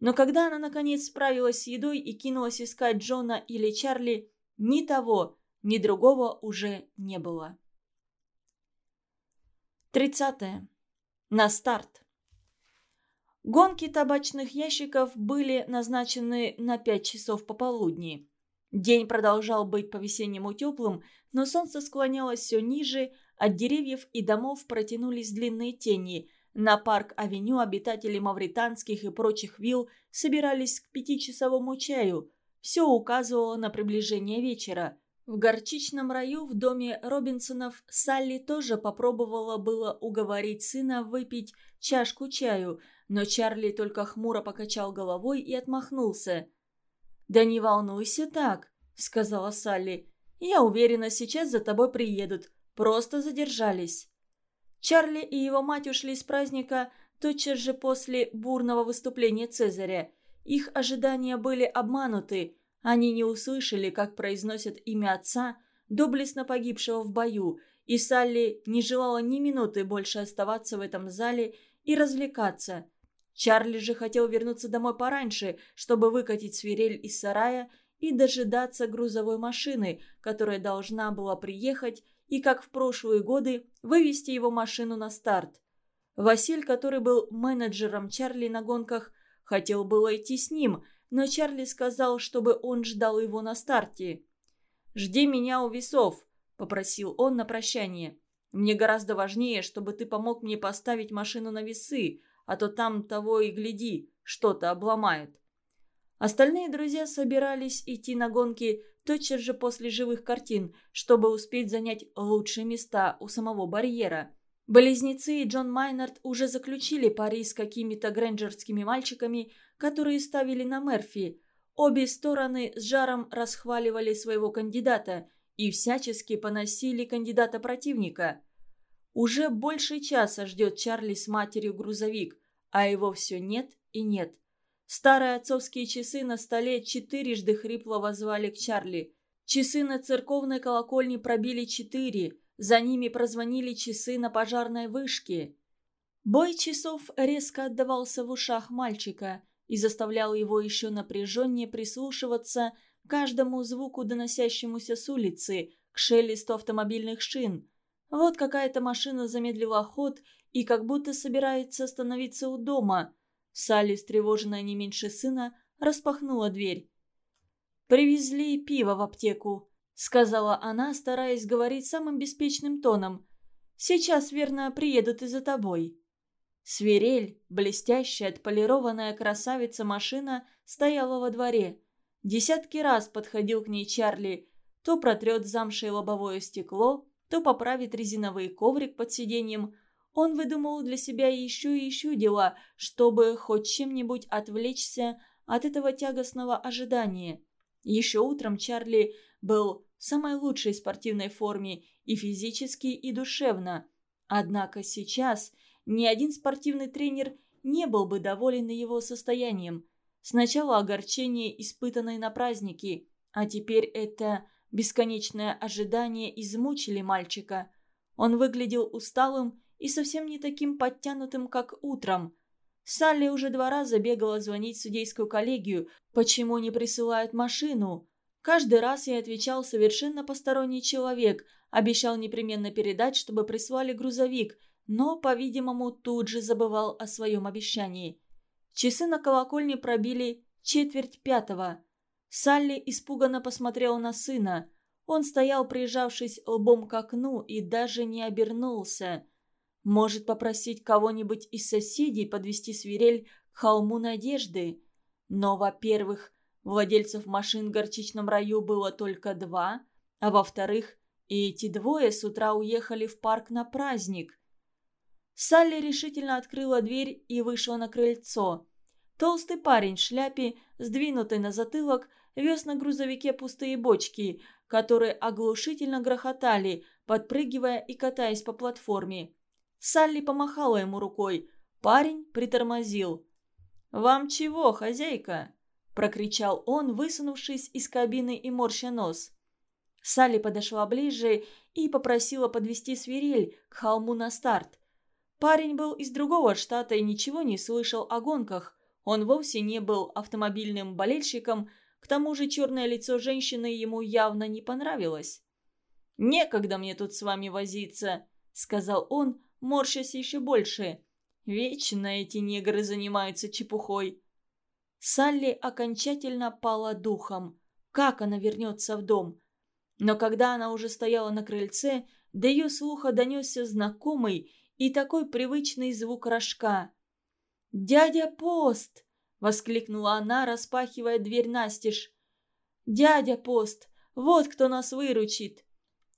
Но когда она наконец справилась с едой и кинулась искать Джона или Чарли, ни того, ни другого уже не было. Тридцатое. На старт. Гонки табачных ящиков были назначены на пять часов пополудни. День продолжал быть по-весеннему теплым, но солнце склонялось все ниже, от деревьев и домов протянулись длинные тени. На парк-авеню обитатели мавританских и прочих вилл собирались к пятичасовому чаю. Все указывало на приближение вечера. В горчичном раю в доме Робинсонов Салли тоже попробовала было уговорить сына выпить чашку чаю – но Чарли только хмуро покачал головой и отмахнулся. «Да не волнуйся так», — сказала Салли. «Я уверена, сейчас за тобой приедут. Просто задержались». Чарли и его мать ушли с праздника тотчас же после бурного выступления Цезаря. Их ожидания были обмануты. Они не услышали, как произносят имя отца, доблестно погибшего в бою, и Салли не желала ни минуты больше оставаться в этом зале и развлекаться. Чарли же хотел вернуться домой пораньше, чтобы выкатить свирель из сарая и дожидаться грузовой машины, которая должна была приехать и, как в прошлые годы, вывести его машину на старт. Василь, который был менеджером Чарли на гонках, хотел было идти с ним, но Чарли сказал, чтобы он ждал его на старте. «Жди меня у весов», — попросил он на прощание. «Мне гораздо важнее, чтобы ты помог мне поставить машину на весы, а то там того и гляди, что-то обломает». Остальные друзья собирались идти на гонки тотчас же после живых картин, чтобы успеть занять лучшие места у самого барьера. Близнецы и Джон Майнард уже заключили пари с какими-то грэнджерскими мальчиками, которые ставили на Мерфи. Обе стороны с жаром расхваливали своего кандидата и всячески поносили кандидата противника. Уже больше часа ждет Чарли с матерью грузовик, а его все нет и нет. Старые отцовские часы на столе четырежды хрипло возвали к Чарли. Часы на церковной колокольне пробили четыре, за ними прозвонили часы на пожарной вышке. Бой часов резко отдавался в ушах мальчика и заставлял его еще напряженнее прислушиваться к каждому звуку, доносящемуся с улицы, к шелесту автомобильных шин. Вот какая-то машина замедлила ход и как будто собирается остановиться у дома – Салли, встревоженная не меньше сына, распахнула дверь. «Привезли пиво в аптеку», — сказала она, стараясь говорить самым беспечным тоном. «Сейчас, верно, приедут и за тобой». Свирель, блестящая, отполированная красавица-машина, стояла во дворе. Десятки раз подходил к ней Чарли. То протрет замшей лобовое стекло, то поправит резиновый коврик под сиденьем — он выдумывал для себя еще и еще дела, чтобы хоть чем-нибудь отвлечься от этого тягостного ожидания. Еще утром Чарли был в самой лучшей спортивной форме и физически, и душевно. Однако сейчас ни один спортивный тренер не был бы доволен его состоянием. Сначала огорчение, испытанное на празднике, а теперь это бесконечное ожидание измучили мальчика. Он выглядел усталым и совсем не таким подтянутым, как утром. Салли уже два раза бегала звонить в судейскую коллегию, почему не присылают машину. Каждый раз ей отвечал совершенно посторонний человек, обещал непременно передать, чтобы прислали грузовик, но, по-видимому, тут же забывал о своем обещании. Часы на колокольне пробили четверть пятого. Салли испуганно посмотрела на сына. Он стоял, прижавшись лбом к окну, и даже не обернулся. Может попросить кого-нибудь из соседей подвести свирель к холму надежды. Но, во-первых, владельцев машин в горчичном раю было только два, а во-вторых, и эти двое с утра уехали в парк на праздник. Салли решительно открыла дверь и вышла на крыльцо. Толстый парень в шляпе, сдвинутый на затылок, вез на грузовике пустые бочки, которые оглушительно грохотали, подпрыгивая и катаясь по платформе. Салли помахала ему рукой. Парень притормозил. «Вам чего, хозяйка?» – прокричал он, высунувшись из кабины и морща нос. Салли подошла ближе и попросила подвести свирель к холму на старт. Парень был из другого штата и ничего не слышал о гонках. Он вовсе не был автомобильным болельщиком, к тому же черное лицо женщины ему явно не понравилось. «Некогда мне тут с вами возиться», — сказал он, морщась еще больше. Вечно эти негры занимаются чепухой. Салли окончательно пала духом. Как она вернется в дом? Но когда она уже стояла на крыльце, до ее слуха донесся знакомый и такой привычный звук рожка. «Дядя Пост!» — воскликнула она, распахивая дверь настежь. «Дядя Пост! Вот кто нас выручит!»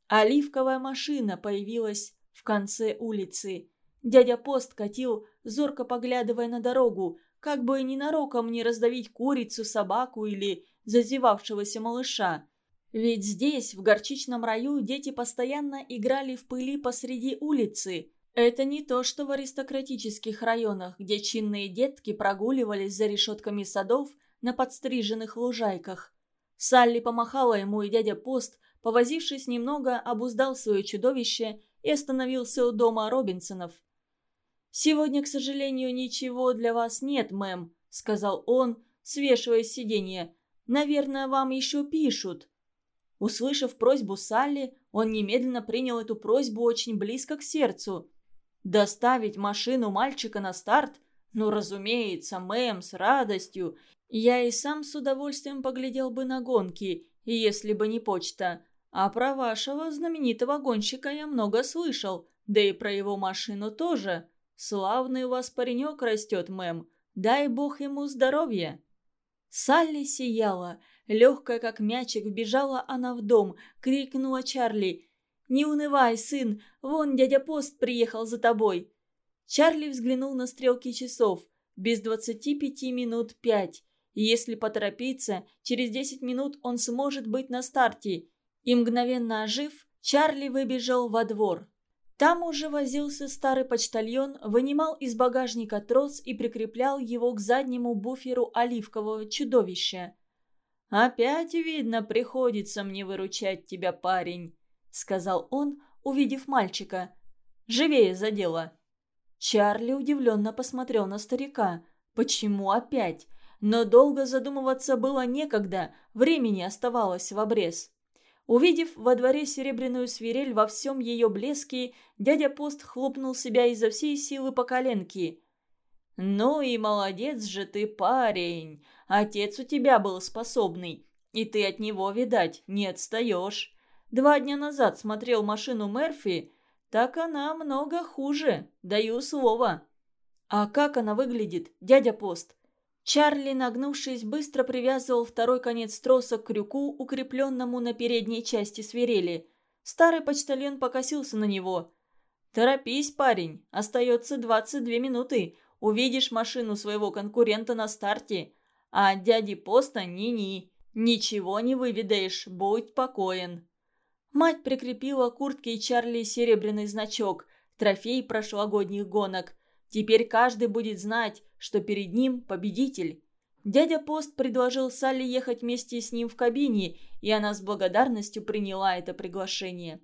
Оливковая машина появилась в конце улицы. Дядя Пост катил, зорко поглядывая на дорогу, как бы ненароком не раздавить курицу, собаку или зазевавшегося малыша. Ведь здесь, в горчичном раю, дети постоянно играли в пыли посреди улицы. Это не то, что в аристократических районах, где чинные детки прогуливались за решетками садов на подстриженных лужайках. Салли помахала ему, и дядя Пост, повозившись немного, обуздал свое чудовище и остановился у дома Робинсонов. «Сегодня, к сожалению, ничего для вас нет, мэм», — сказал он, свешивая сиденье. «Наверное, вам еще пишут». Услышав просьбу Салли, он немедленно принял эту просьбу очень близко к сердцу. Доставить машину мальчика на старт? Ну, разумеется, мэм, с радостью. Я и сам с удовольствием поглядел бы на гонки, если бы не почта. А про вашего знаменитого гонщика я много слышал, да и про его машину тоже. Славный у вас паренек растет, мэм. Дай бог ему здоровья». Салли сияла. Легкая, как мячик, вбежала она в дом, крикнула Чарли. «Не унывай, сын, вон дядя Пост приехал за тобой». Чарли взглянул на стрелки часов. Без двадцати пяти минут пять. Если поторопиться, через десять минут он сможет быть на старте. И мгновенно ожив, Чарли выбежал во двор. Там уже возился старый почтальон, вынимал из багажника трос и прикреплял его к заднему буферу оливкового чудовища. «Опять, видно, приходится мне выручать тебя, парень», — сказал он, увидев мальчика. «Живее за дело». Чарли удивленно посмотрел на старика. «Почему опять?» Но долго задумываться было некогда, времени оставалось в обрез. Увидев во дворе серебряную свирель во всем ее блеске, дядя Пост хлопнул себя изо всей силы по коленке. «Ну и молодец же ты, парень! Отец у тебя был способный, и ты от него, видать, не отстаешь. Два дня назад смотрел машину Мерфи, так она много хуже, даю слово». «А как она выглядит, дядя Пост?» Чарли, нагнувшись, быстро привязывал второй конец троса к крюку, укрепленному на передней части свирели. Старый почтальон покосился на него. «Торопись, парень, остается 22 минуты. Увидишь машину своего конкурента на старте. А дяди поста ни-ни. Ничего не выведаешь, будь покоен». Мать прикрепила к куртке Чарли серебряный значок, трофей прошлогодних гонок. Теперь каждый будет знать, что перед ним победитель. Дядя Пост предложил Салли ехать вместе с ним в кабине, и она с благодарностью приняла это приглашение.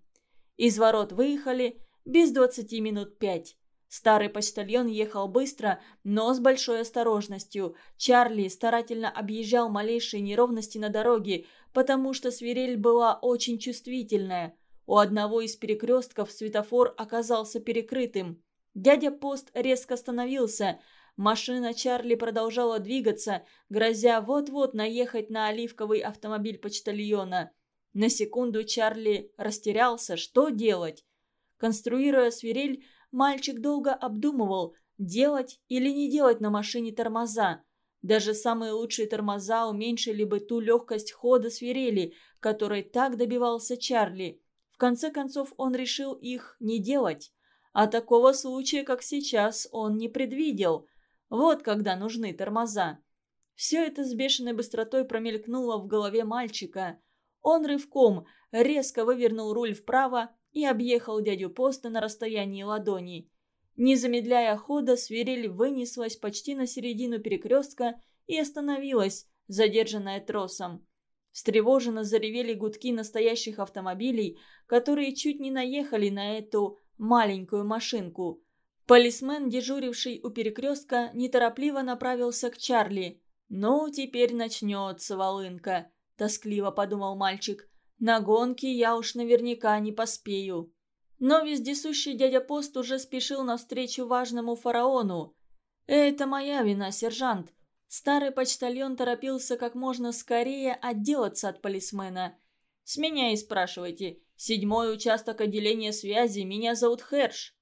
Из ворот выехали без двадцати минут пять. Старый почтальон ехал быстро, но с большой осторожностью. Чарли старательно объезжал малейшие неровности на дороге, потому что свирель была очень чувствительная. У одного из перекрестков светофор оказался перекрытым. Дядя Пост резко остановился. Машина Чарли продолжала двигаться, грозя вот-вот наехать на оливковый автомобиль почтальона. На секунду Чарли растерялся, что делать. Конструируя свирель, мальчик долго обдумывал, делать или не делать на машине тормоза. Даже самые лучшие тормоза уменьшили бы ту легкость хода свирели, которой так добивался Чарли. В конце концов он решил их не делать. А такого случая, как сейчас, он не предвидел. Вот когда нужны тормоза. Все это с бешеной быстротой промелькнуло в голове мальчика. Он рывком резко вывернул руль вправо и объехал дядю Поста на расстоянии ладони. Не замедляя хода, свирель вынеслась почти на середину перекрестка и остановилась, задержанная тросом. Встревоженно заревели гудки настоящих автомобилей, которые чуть не наехали на эту маленькую машинку. Полисмен, дежуривший у перекрестка, неторопливо направился к Чарли. «Ну, теперь начнется волынка», – тоскливо подумал мальчик. «На гонке я уж наверняка не поспею». Но вездесущий дядя Пост уже спешил навстречу важному фараону. «Это моя вина, сержант». Старый почтальон торопился как можно скорее отделаться от полисмена. «С меня и спрашивайте. Седьмой участок отделения связи. Меня зовут Херш».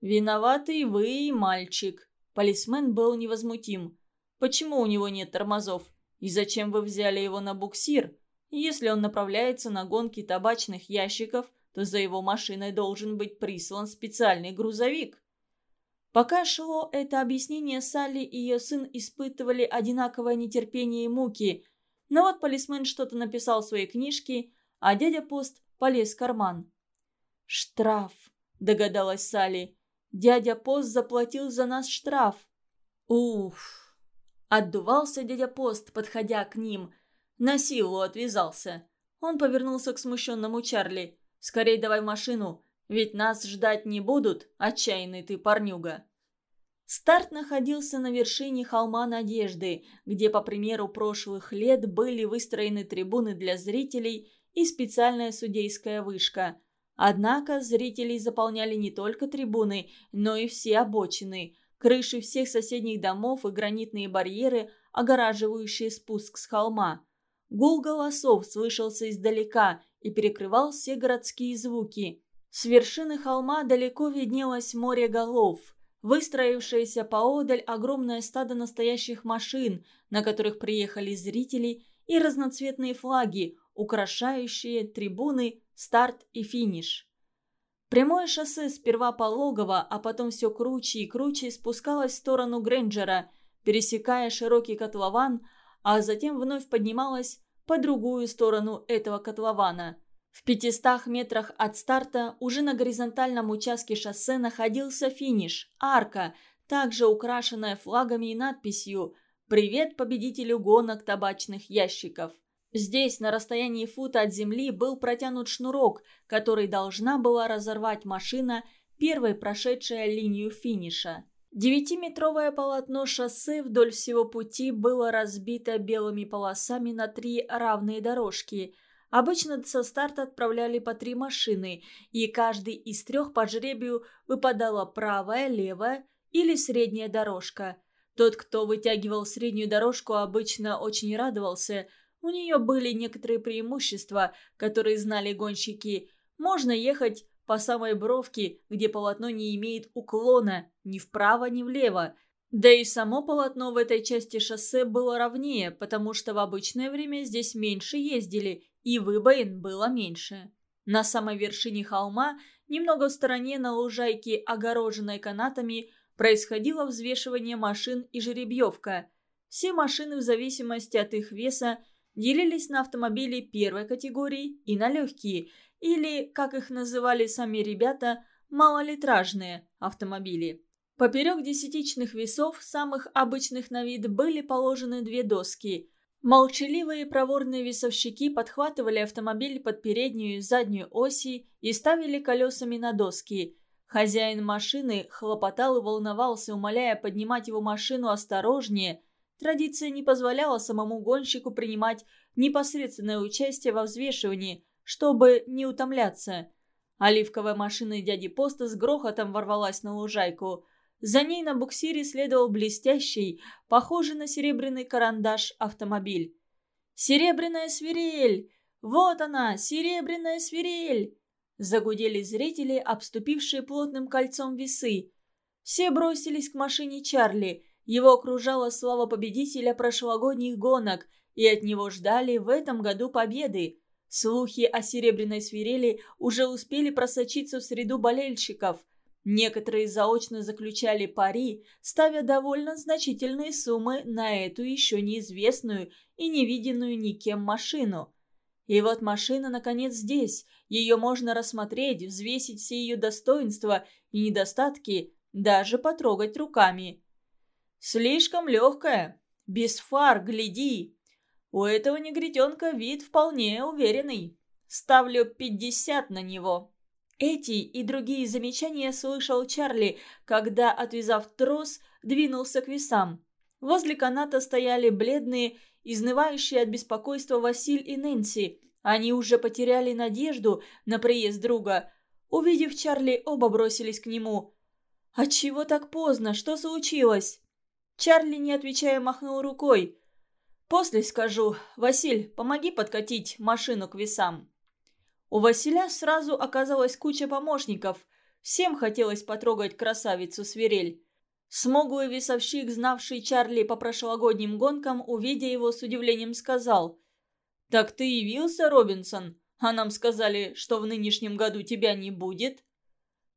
«Виноваты вы, мальчик». Полисмен был невозмутим. «Почему у него нет тормозов? И зачем вы взяли его на буксир? Если он направляется на гонки табачных ящиков, то за его машиной должен быть прислан специальный грузовик». Пока шло это объяснение, Салли и ее сын испытывали одинаковое нетерпение и муки. Но вот полисмен что-то написал в своей книжке, а дядя Пост полез в карман. «Штраф», — догадалась Салли. Дядя Пост заплатил за нас штраф. Уф. Отдувался дядя Пост, подходя к ним. На силу отвязался. Он повернулся к смущенному Чарли. «Скорей давай машину, ведь нас ждать не будут, отчаянный ты парнюга». Старт находился на вершине холма Надежды, где, по примеру прошлых лет, были выстроены трибуны для зрителей и специальная судейская вышка. Однако зрителей заполняли не только трибуны, но и все обочины, крыши всех соседних домов и гранитные барьеры, огораживающие спуск с холма. Гул голосов слышался издалека и перекрывал все городские звуки. С вершины холма далеко виднелось море голов – Выстроившееся поодаль огромное стадо настоящих машин, на которых приехали зрители, и разноцветные флаги, украшающие трибуны, старт и финиш. Прямое шоссе сперва пологово, а потом все круче и круче спускалось в сторону Грэнджера, пересекая широкий котлован, а затем вновь поднималось по другую сторону этого котлована – в пятистах метрах от старта уже на горизонтальном участке шоссе находился финиш, арка, также украшенная флагами и надписью «Привет победителю гонок табачных ящиков». Здесь, на расстоянии фута от земли, был протянут шнурок, который должна была разорвать машина, первой прошедшая линию финиша. Девятиметровое полотно шоссе вдоль всего пути было разбито белыми полосами на три равные дорожки – Обычно со старта отправляли по три машины, и каждый из трех по жребию выпадала правая, левая или средняя дорожка. Тот, кто вытягивал среднюю дорожку, обычно очень радовался. У нее были некоторые преимущества, которые знали гонщики. Можно ехать по самой бровке, где полотно не имеет уклона ни вправо, ни влево. Да и само полотно в этой части шоссе было ровнее, потому что в обычное время здесь меньше ездили и выбоин было меньше. На самой вершине холма, немного в стороне на лужайке, огороженной канатами, происходило взвешивание машин и жеребьевка. Все машины в зависимости от их веса делились на автомобили первой категории и на легкие, или, как их называли сами ребята, малолитражные автомобили. Поперек десятичных весов, самых обычных на вид, были положены две доски – Молчаливые проворные весовщики подхватывали автомобиль под переднюю и заднюю оси и ставили колесами на доски. Хозяин машины хлопотал и волновался, умоляя поднимать его машину осторожнее. Традиция не позволяла самому гонщику принимать непосредственное участие во взвешивании, чтобы не утомляться. Оливковая машина дяди Поста с грохотом ворвалась на лужайку – за ней на буксире следовал блестящий, похожий на серебряный карандаш автомобиль. «Серебряная свирель! Вот она, серебряная свирель!» Загудели зрители, обступившие плотным кольцом весы. Все бросились к машине Чарли. Его окружала слава победителя прошлогодних гонок, и от него ждали в этом году победы. Слухи о серебряной свирели уже успели просочиться в среду болельщиков – Некоторые заочно заключали пари, ставя довольно значительные суммы на эту еще неизвестную и невиденную никем машину. И вот машина, наконец, здесь. Ее можно рассмотреть, взвесить все ее достоинства и недостатки, даже потрогать руками. Слишком легкая. Без фар, гляди. У этого негритенка вид вполне уверенный. Ставлю пятьдесят на него. Эти и другие замечания слышал Чарли, когда, отвязав трос, двинулся к весам. Возле каната стояли бледные, изнывающие от беспокойства Василь и Нэнси. Они уже потеряли надежду на приезд друга. Увидев Чарли, оба бросились к нему. «Отчего так поздно? Что случилось?» Чарли, не отвечая, махнул рукой. «После скажу. Василь, помоги подкатить машину к весам». У Василя сразу оказалась куча помощников. Всем хотелось потрогать красавицу Свирель. Смуглый весовщик, знавший Чарли по прошлогодним гонкам, увидя его с удивлением, сказал. «Так ты явился, Робинсон? А нам сказали, что в нынешнем году тебя не будет».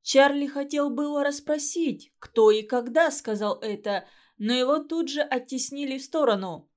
Чарли хотел было расспросить, кто и когда сказал это, но его тут же оттеснили в сторону.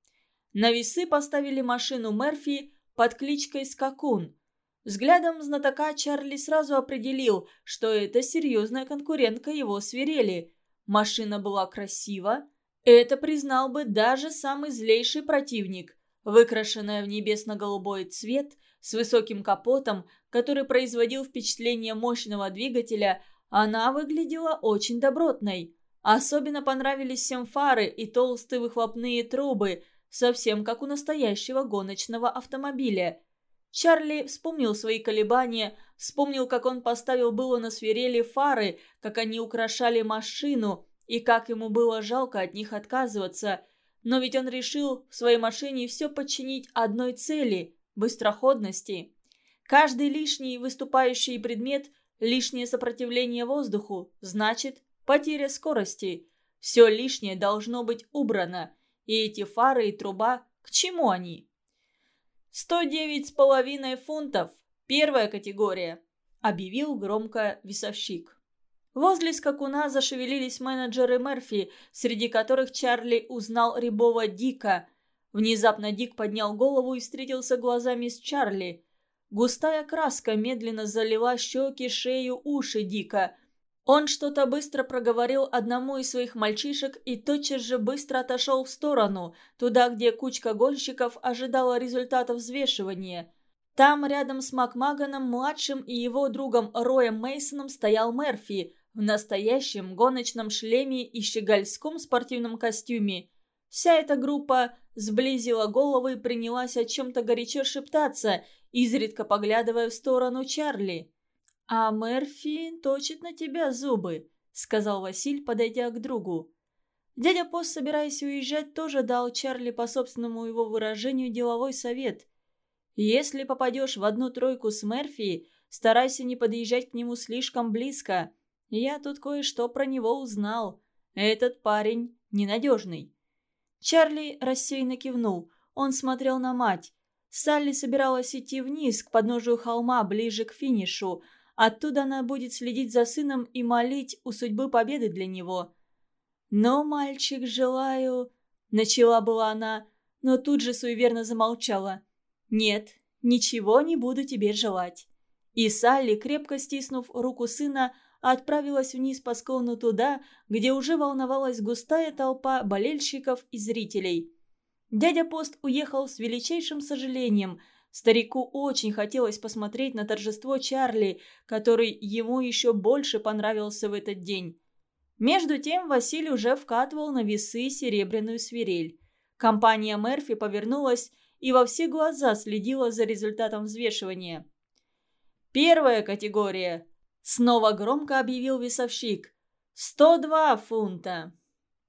На весы поставили машину Мерфи под кличкой Скакун – Взглядом знатока Чарли сразу определил, что это серьезная конкурентка его свирели. Машина была красива. Это признал бы даже самый злейший противник. Выкрашенная в небесно-голубой цвет, с высоким капотом, который производил впечатление мощного двигателя, она выглядела очень добротной. Особенно понравились всем фары и толстые выхлопные трубы, совсем как у настоящего гоночного автомобиля – Чарли вспомнил свои колебания, вспомнил, как он поставил было на свирели фары, как они украшали машину, и как ему было жалко от них отказываться. Но ведь он решил в своей машине все подчинить одной цели – быстроходности. Каждый лишний выступающий предмет – лишнее сопротивление воздуху, значит, потеря скорости. Все лишнее должно быть убрано. И эти фары и труба – к чему они? «Сто девять с половиной фунтов. Первая категория», — объявил громко весовщик. Возле скакуна зашевелились менеджеры Мерфи, среди которых Чарли узнал рябого Дика. Внезапно Дик поднял голову и встретился глазами с Чарли. Густая краска медленно залила щеки, шею, уши Дика. Он что-то быстро проговорил одному из своих мальчишек и тотчас же быстро отошел в сторону, туда, где кучка гонщиков ожидала результата взвешивания. Там, рядом с Макмаганом-младшим и его другом Роем Мейсоном стоял Мерфи в настоящем гоночном шлеме и щегольском спортивном костюме. Вся эта группа сблизила головы и принялась о чем-то горячо шептаться, изредка поглядывая в сторону Чарли. «А Мерфи точит на тебя зубы», — сказал Василь, подойдя к другу. Дядя Пост, собираясь уезжать, тоже дал Чарли по собственному его выражению деловой совет. «Если попадешь в одну тройку с Мерфи, старайся не подъезжать к нему слишком близко. Я тут кое-что про него узнал. Этот парень ненадежный». Чарли рассеянно кивнул. Он смотрел на мать. Салли собиралась идти вниз, к подножию холма, ближе к финишу, Оттуда она будет следить за сыном и молить у судьбы победы для него. «Но, мальчик, желаю...» — начала была она, но тут же суеверно замолчала. «Нет, ничего не буду тебе желать». И Салли, крепко стиснув руку сына, отправилась вниз по склону туда, где уже волновалась густая толпа болельщиков и зрителей. Дядя Пост уехал с величайшим сожалением – Старику очень хотелось посмотреть на торжество Чарли, который ему еще больше понравился в этот день. Между тем Василий уже вкатывал на весы серебряную свирель. Компания Мерфи повернулась и во все глаза следила за результатом взвешивания. «Первая категория!» – снова громко объявил весовщик. «102 фунта!»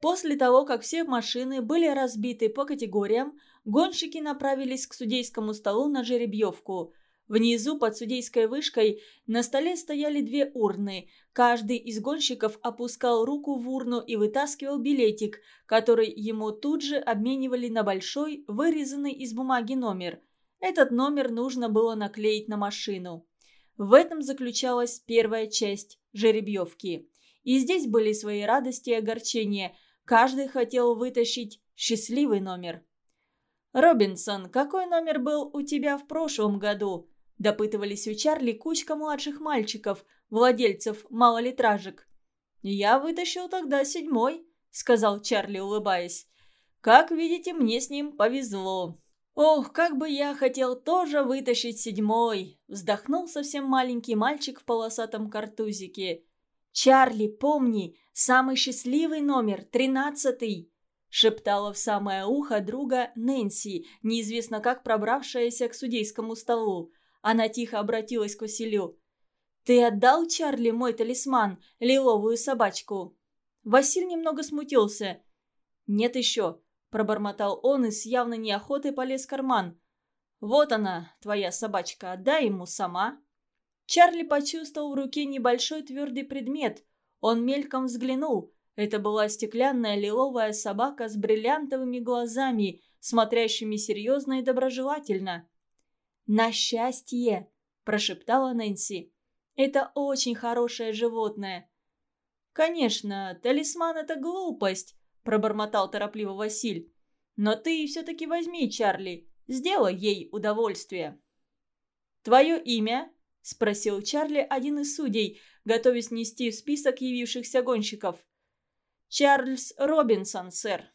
После того, как все машины были разбиты по категориям, гонщики направились к судейскому столу на жеребьевку. Внизу, под судейской вышкой, на столе стояли две урны. Каждый из гонщиков опускал руку в урну и вытаскивал билетик, который ему тут же обменивали на большой, вырезанный из бумаги номер. Этот номер нужно было наклеить на машину. В этом заключалась первая часть жеребьевки. И здесь были свои радости и огорчения. Каждый хотел вытащить счастливый номер. «Робинсон, какой номер был у тебя в прошлом году?» Допытывались у Чарли кучка младших мальчиков, владельцев малолитражек. «Я вытащил тогда седьмой», — сказал Чарли, улыбаясь. «Как видите, мне с ним повезло». «Ох, как бы я хотел тоже вытащить седьмой!» Вздохнул совсем маленький мальчик в полосатом картузике. «Чарли, помни, самый счастливый номер, тринадцатый!» Шептала в самое ухо друга Нэнси, неизвестно как пробравшаяся к судейскому столу. Она тихо обратилась к Василю. «Ты отдал Чарли мой талисман, лиловую собачку?» Василь немного смутился. «Нет еще», – пробормотал он и с явной неохотой полез в карман. «Вот она, твоя собачка, отдай ему сама». Чарли почувствовал в руке небольшой твердый предмет. Он мельком взглянул. Это была стеклянная лиловая собака с бриллиантовыми глазами, смотрящими серьезно и доброжелательно. «На счастье!» – прошептала Нэнси. «Это очень хорошее животное». «Конечно, талисман – это глупость», – пробормотал торопливо Василь. «Но ты все-таки возьми, Чарли, сделай ей удовольствие». «Твое имя?» – спросил Чарли один из судей, готовясь нести в список явившихся гонщиков. «Чарльз Робинсон, сэр».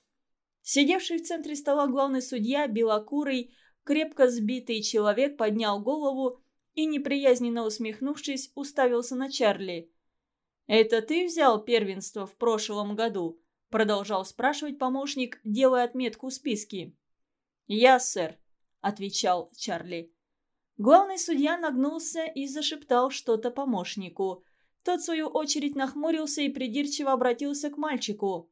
Сидевший в центре стола главный судья, белокурый, крепко сбитый человек, поднял голову и, неприязненно усмехнувшись, уставился на Чарли. «Это ты взял первенство в прошлом году?» – продолжал спрашивать помощник, делая отметку в списке. «Я, сэр», – отвечал Чарли. Главный судья нагнулся и зашептал что-то помощнику. Тот, в свою очередь, нахмурился и придирчиво обратился к мальчику.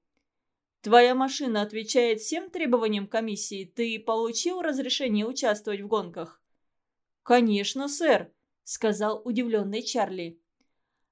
«Твоя машина отвечает всем требованиям комиссии. Ты получил разрешение участвовать в гонках?» «Конечно, сэр», — сказал удивленный Чарли.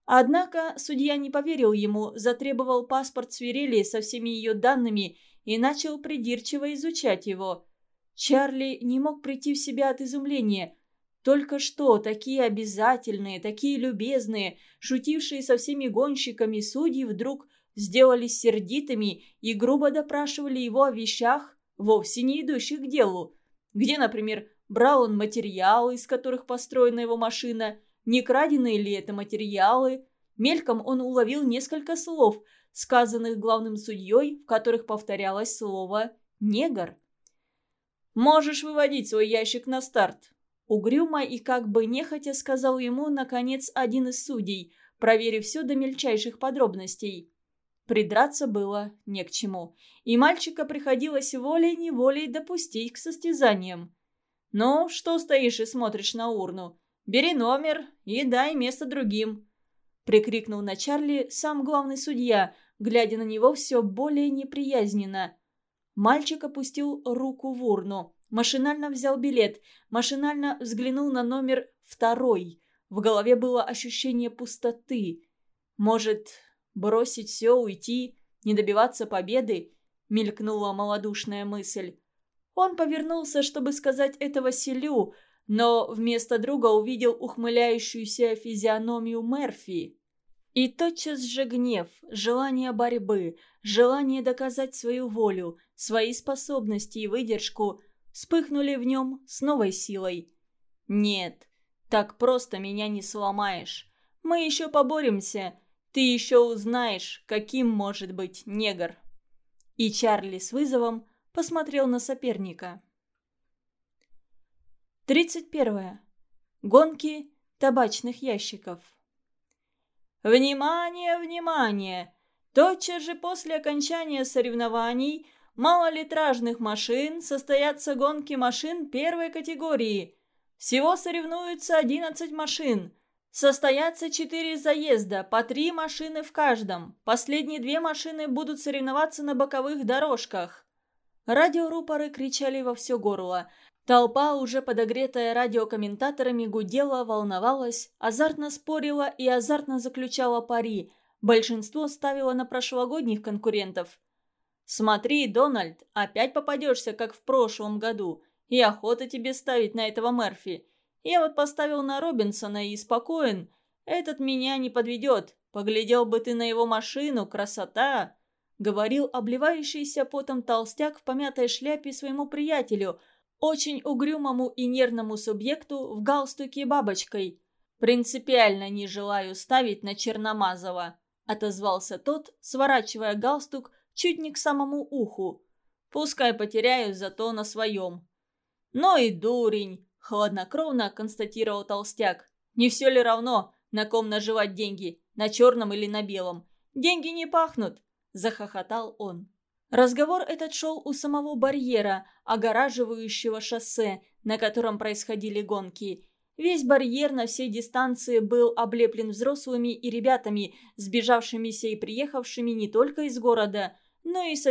Однако судья не поверил ему, затребовал паспорт свирели со всеми ее данными и начал придирчиво изучать его. Чарли не мог прийти в себя от изумления. Только что такие обязательные, такие любезные, шутившие со всеми гонщиками судьи вдруг сделались сердитыми и грубо допрашивали его о вещах, вовсе не идущих к делу. Где, например, брал он материалы, из которых построена его машина, не краденые ли это материалы. Мельком он уловил несколько слов, сказанных главным судьей, в которых повторялось слово «негр». «Можешь выводить свой ящик на старт», Угрюмо и как бы нехотя сказал ему, наконец, один из судей, проверив все до мельчайших подробностей. Придраться было не к чему, и мальчика приходилось волей-неволей допустить к состязаниям. «Ну, что стоишь и смотришь на урну? Бери номер и дай место другим», — прикрикнул на Чарли сам главный судья, глядя на него все более неприязненно. Мальчик опустил руку в урну. Машинально взял билет, машинально взглянул на номер второй. В голове было ощущение пустоты. Может, бросить все, уйти, не добиваться победы? Мелькнула малодушная мысль. Он повернулся, чтобы сказать это Василю, но вместо друга увидел ухмыляющуюся физиономию Мерфи. И тотчас же гнев, желание борьбы, желание доказать свою волю, свои способности и выдержку – вспыхнули в нем с новой силой. «Нет, так просто меня не сломаешь. Мы еще поборемся. Ты еще узнаешь, каким может быть негр». И Чарли с вызовом посмотрел на соперника. 31. Гонки табачных ящиков. «Внимание, внимание! Тотчас же после окончания соревнований малолитражных машин состоятся гонки машин первой категории. Всего соревнуются 11 машин. Состоятся 4 заезда, по 3 машины в каждом. Последние две машины будут соревноваться на боковых дорожках. Радиорупоры кричали во все горло. Толпа, уже подогретая радиокомментаторами, гудела, волновалась, азартно спорила и азартно заключала пари. Большинство ставило на прошлогодних конкурентов. «Смотри, Дональд, опять попадешься, как в прошлом году. И охота тебе ставить на этого Мерфи. Я вот поставил на Робинсона и спокоен. Этот меня не подведет. Поглядел бы ты на его машину, красота!» Говорил обливающийся потом толстяк в помятой шляпе своему приятелю, очень угрюмому и нервному субъекту в галстуке бабочкой. «Принципиально не желаю ставить на Черномазова», — отозвался тот, сворачивая галстук, чуть не к самому уху. Пускай потеряю, зато на своем. «Ну и дурень!» – хладнокровно констатировал толстяк. «Не все ли равно, на ком наживать деньги, на черном или на белом? Деньги не пахнут!» – захохотал он. Разговор этот шел у самого барьера, огораживающего шоссе, на котором происходили гонки. Весь барьер на всей дистанции был облеплен взрослыми и ребятами, сбежавшимися и приехавшими не только из города, но и со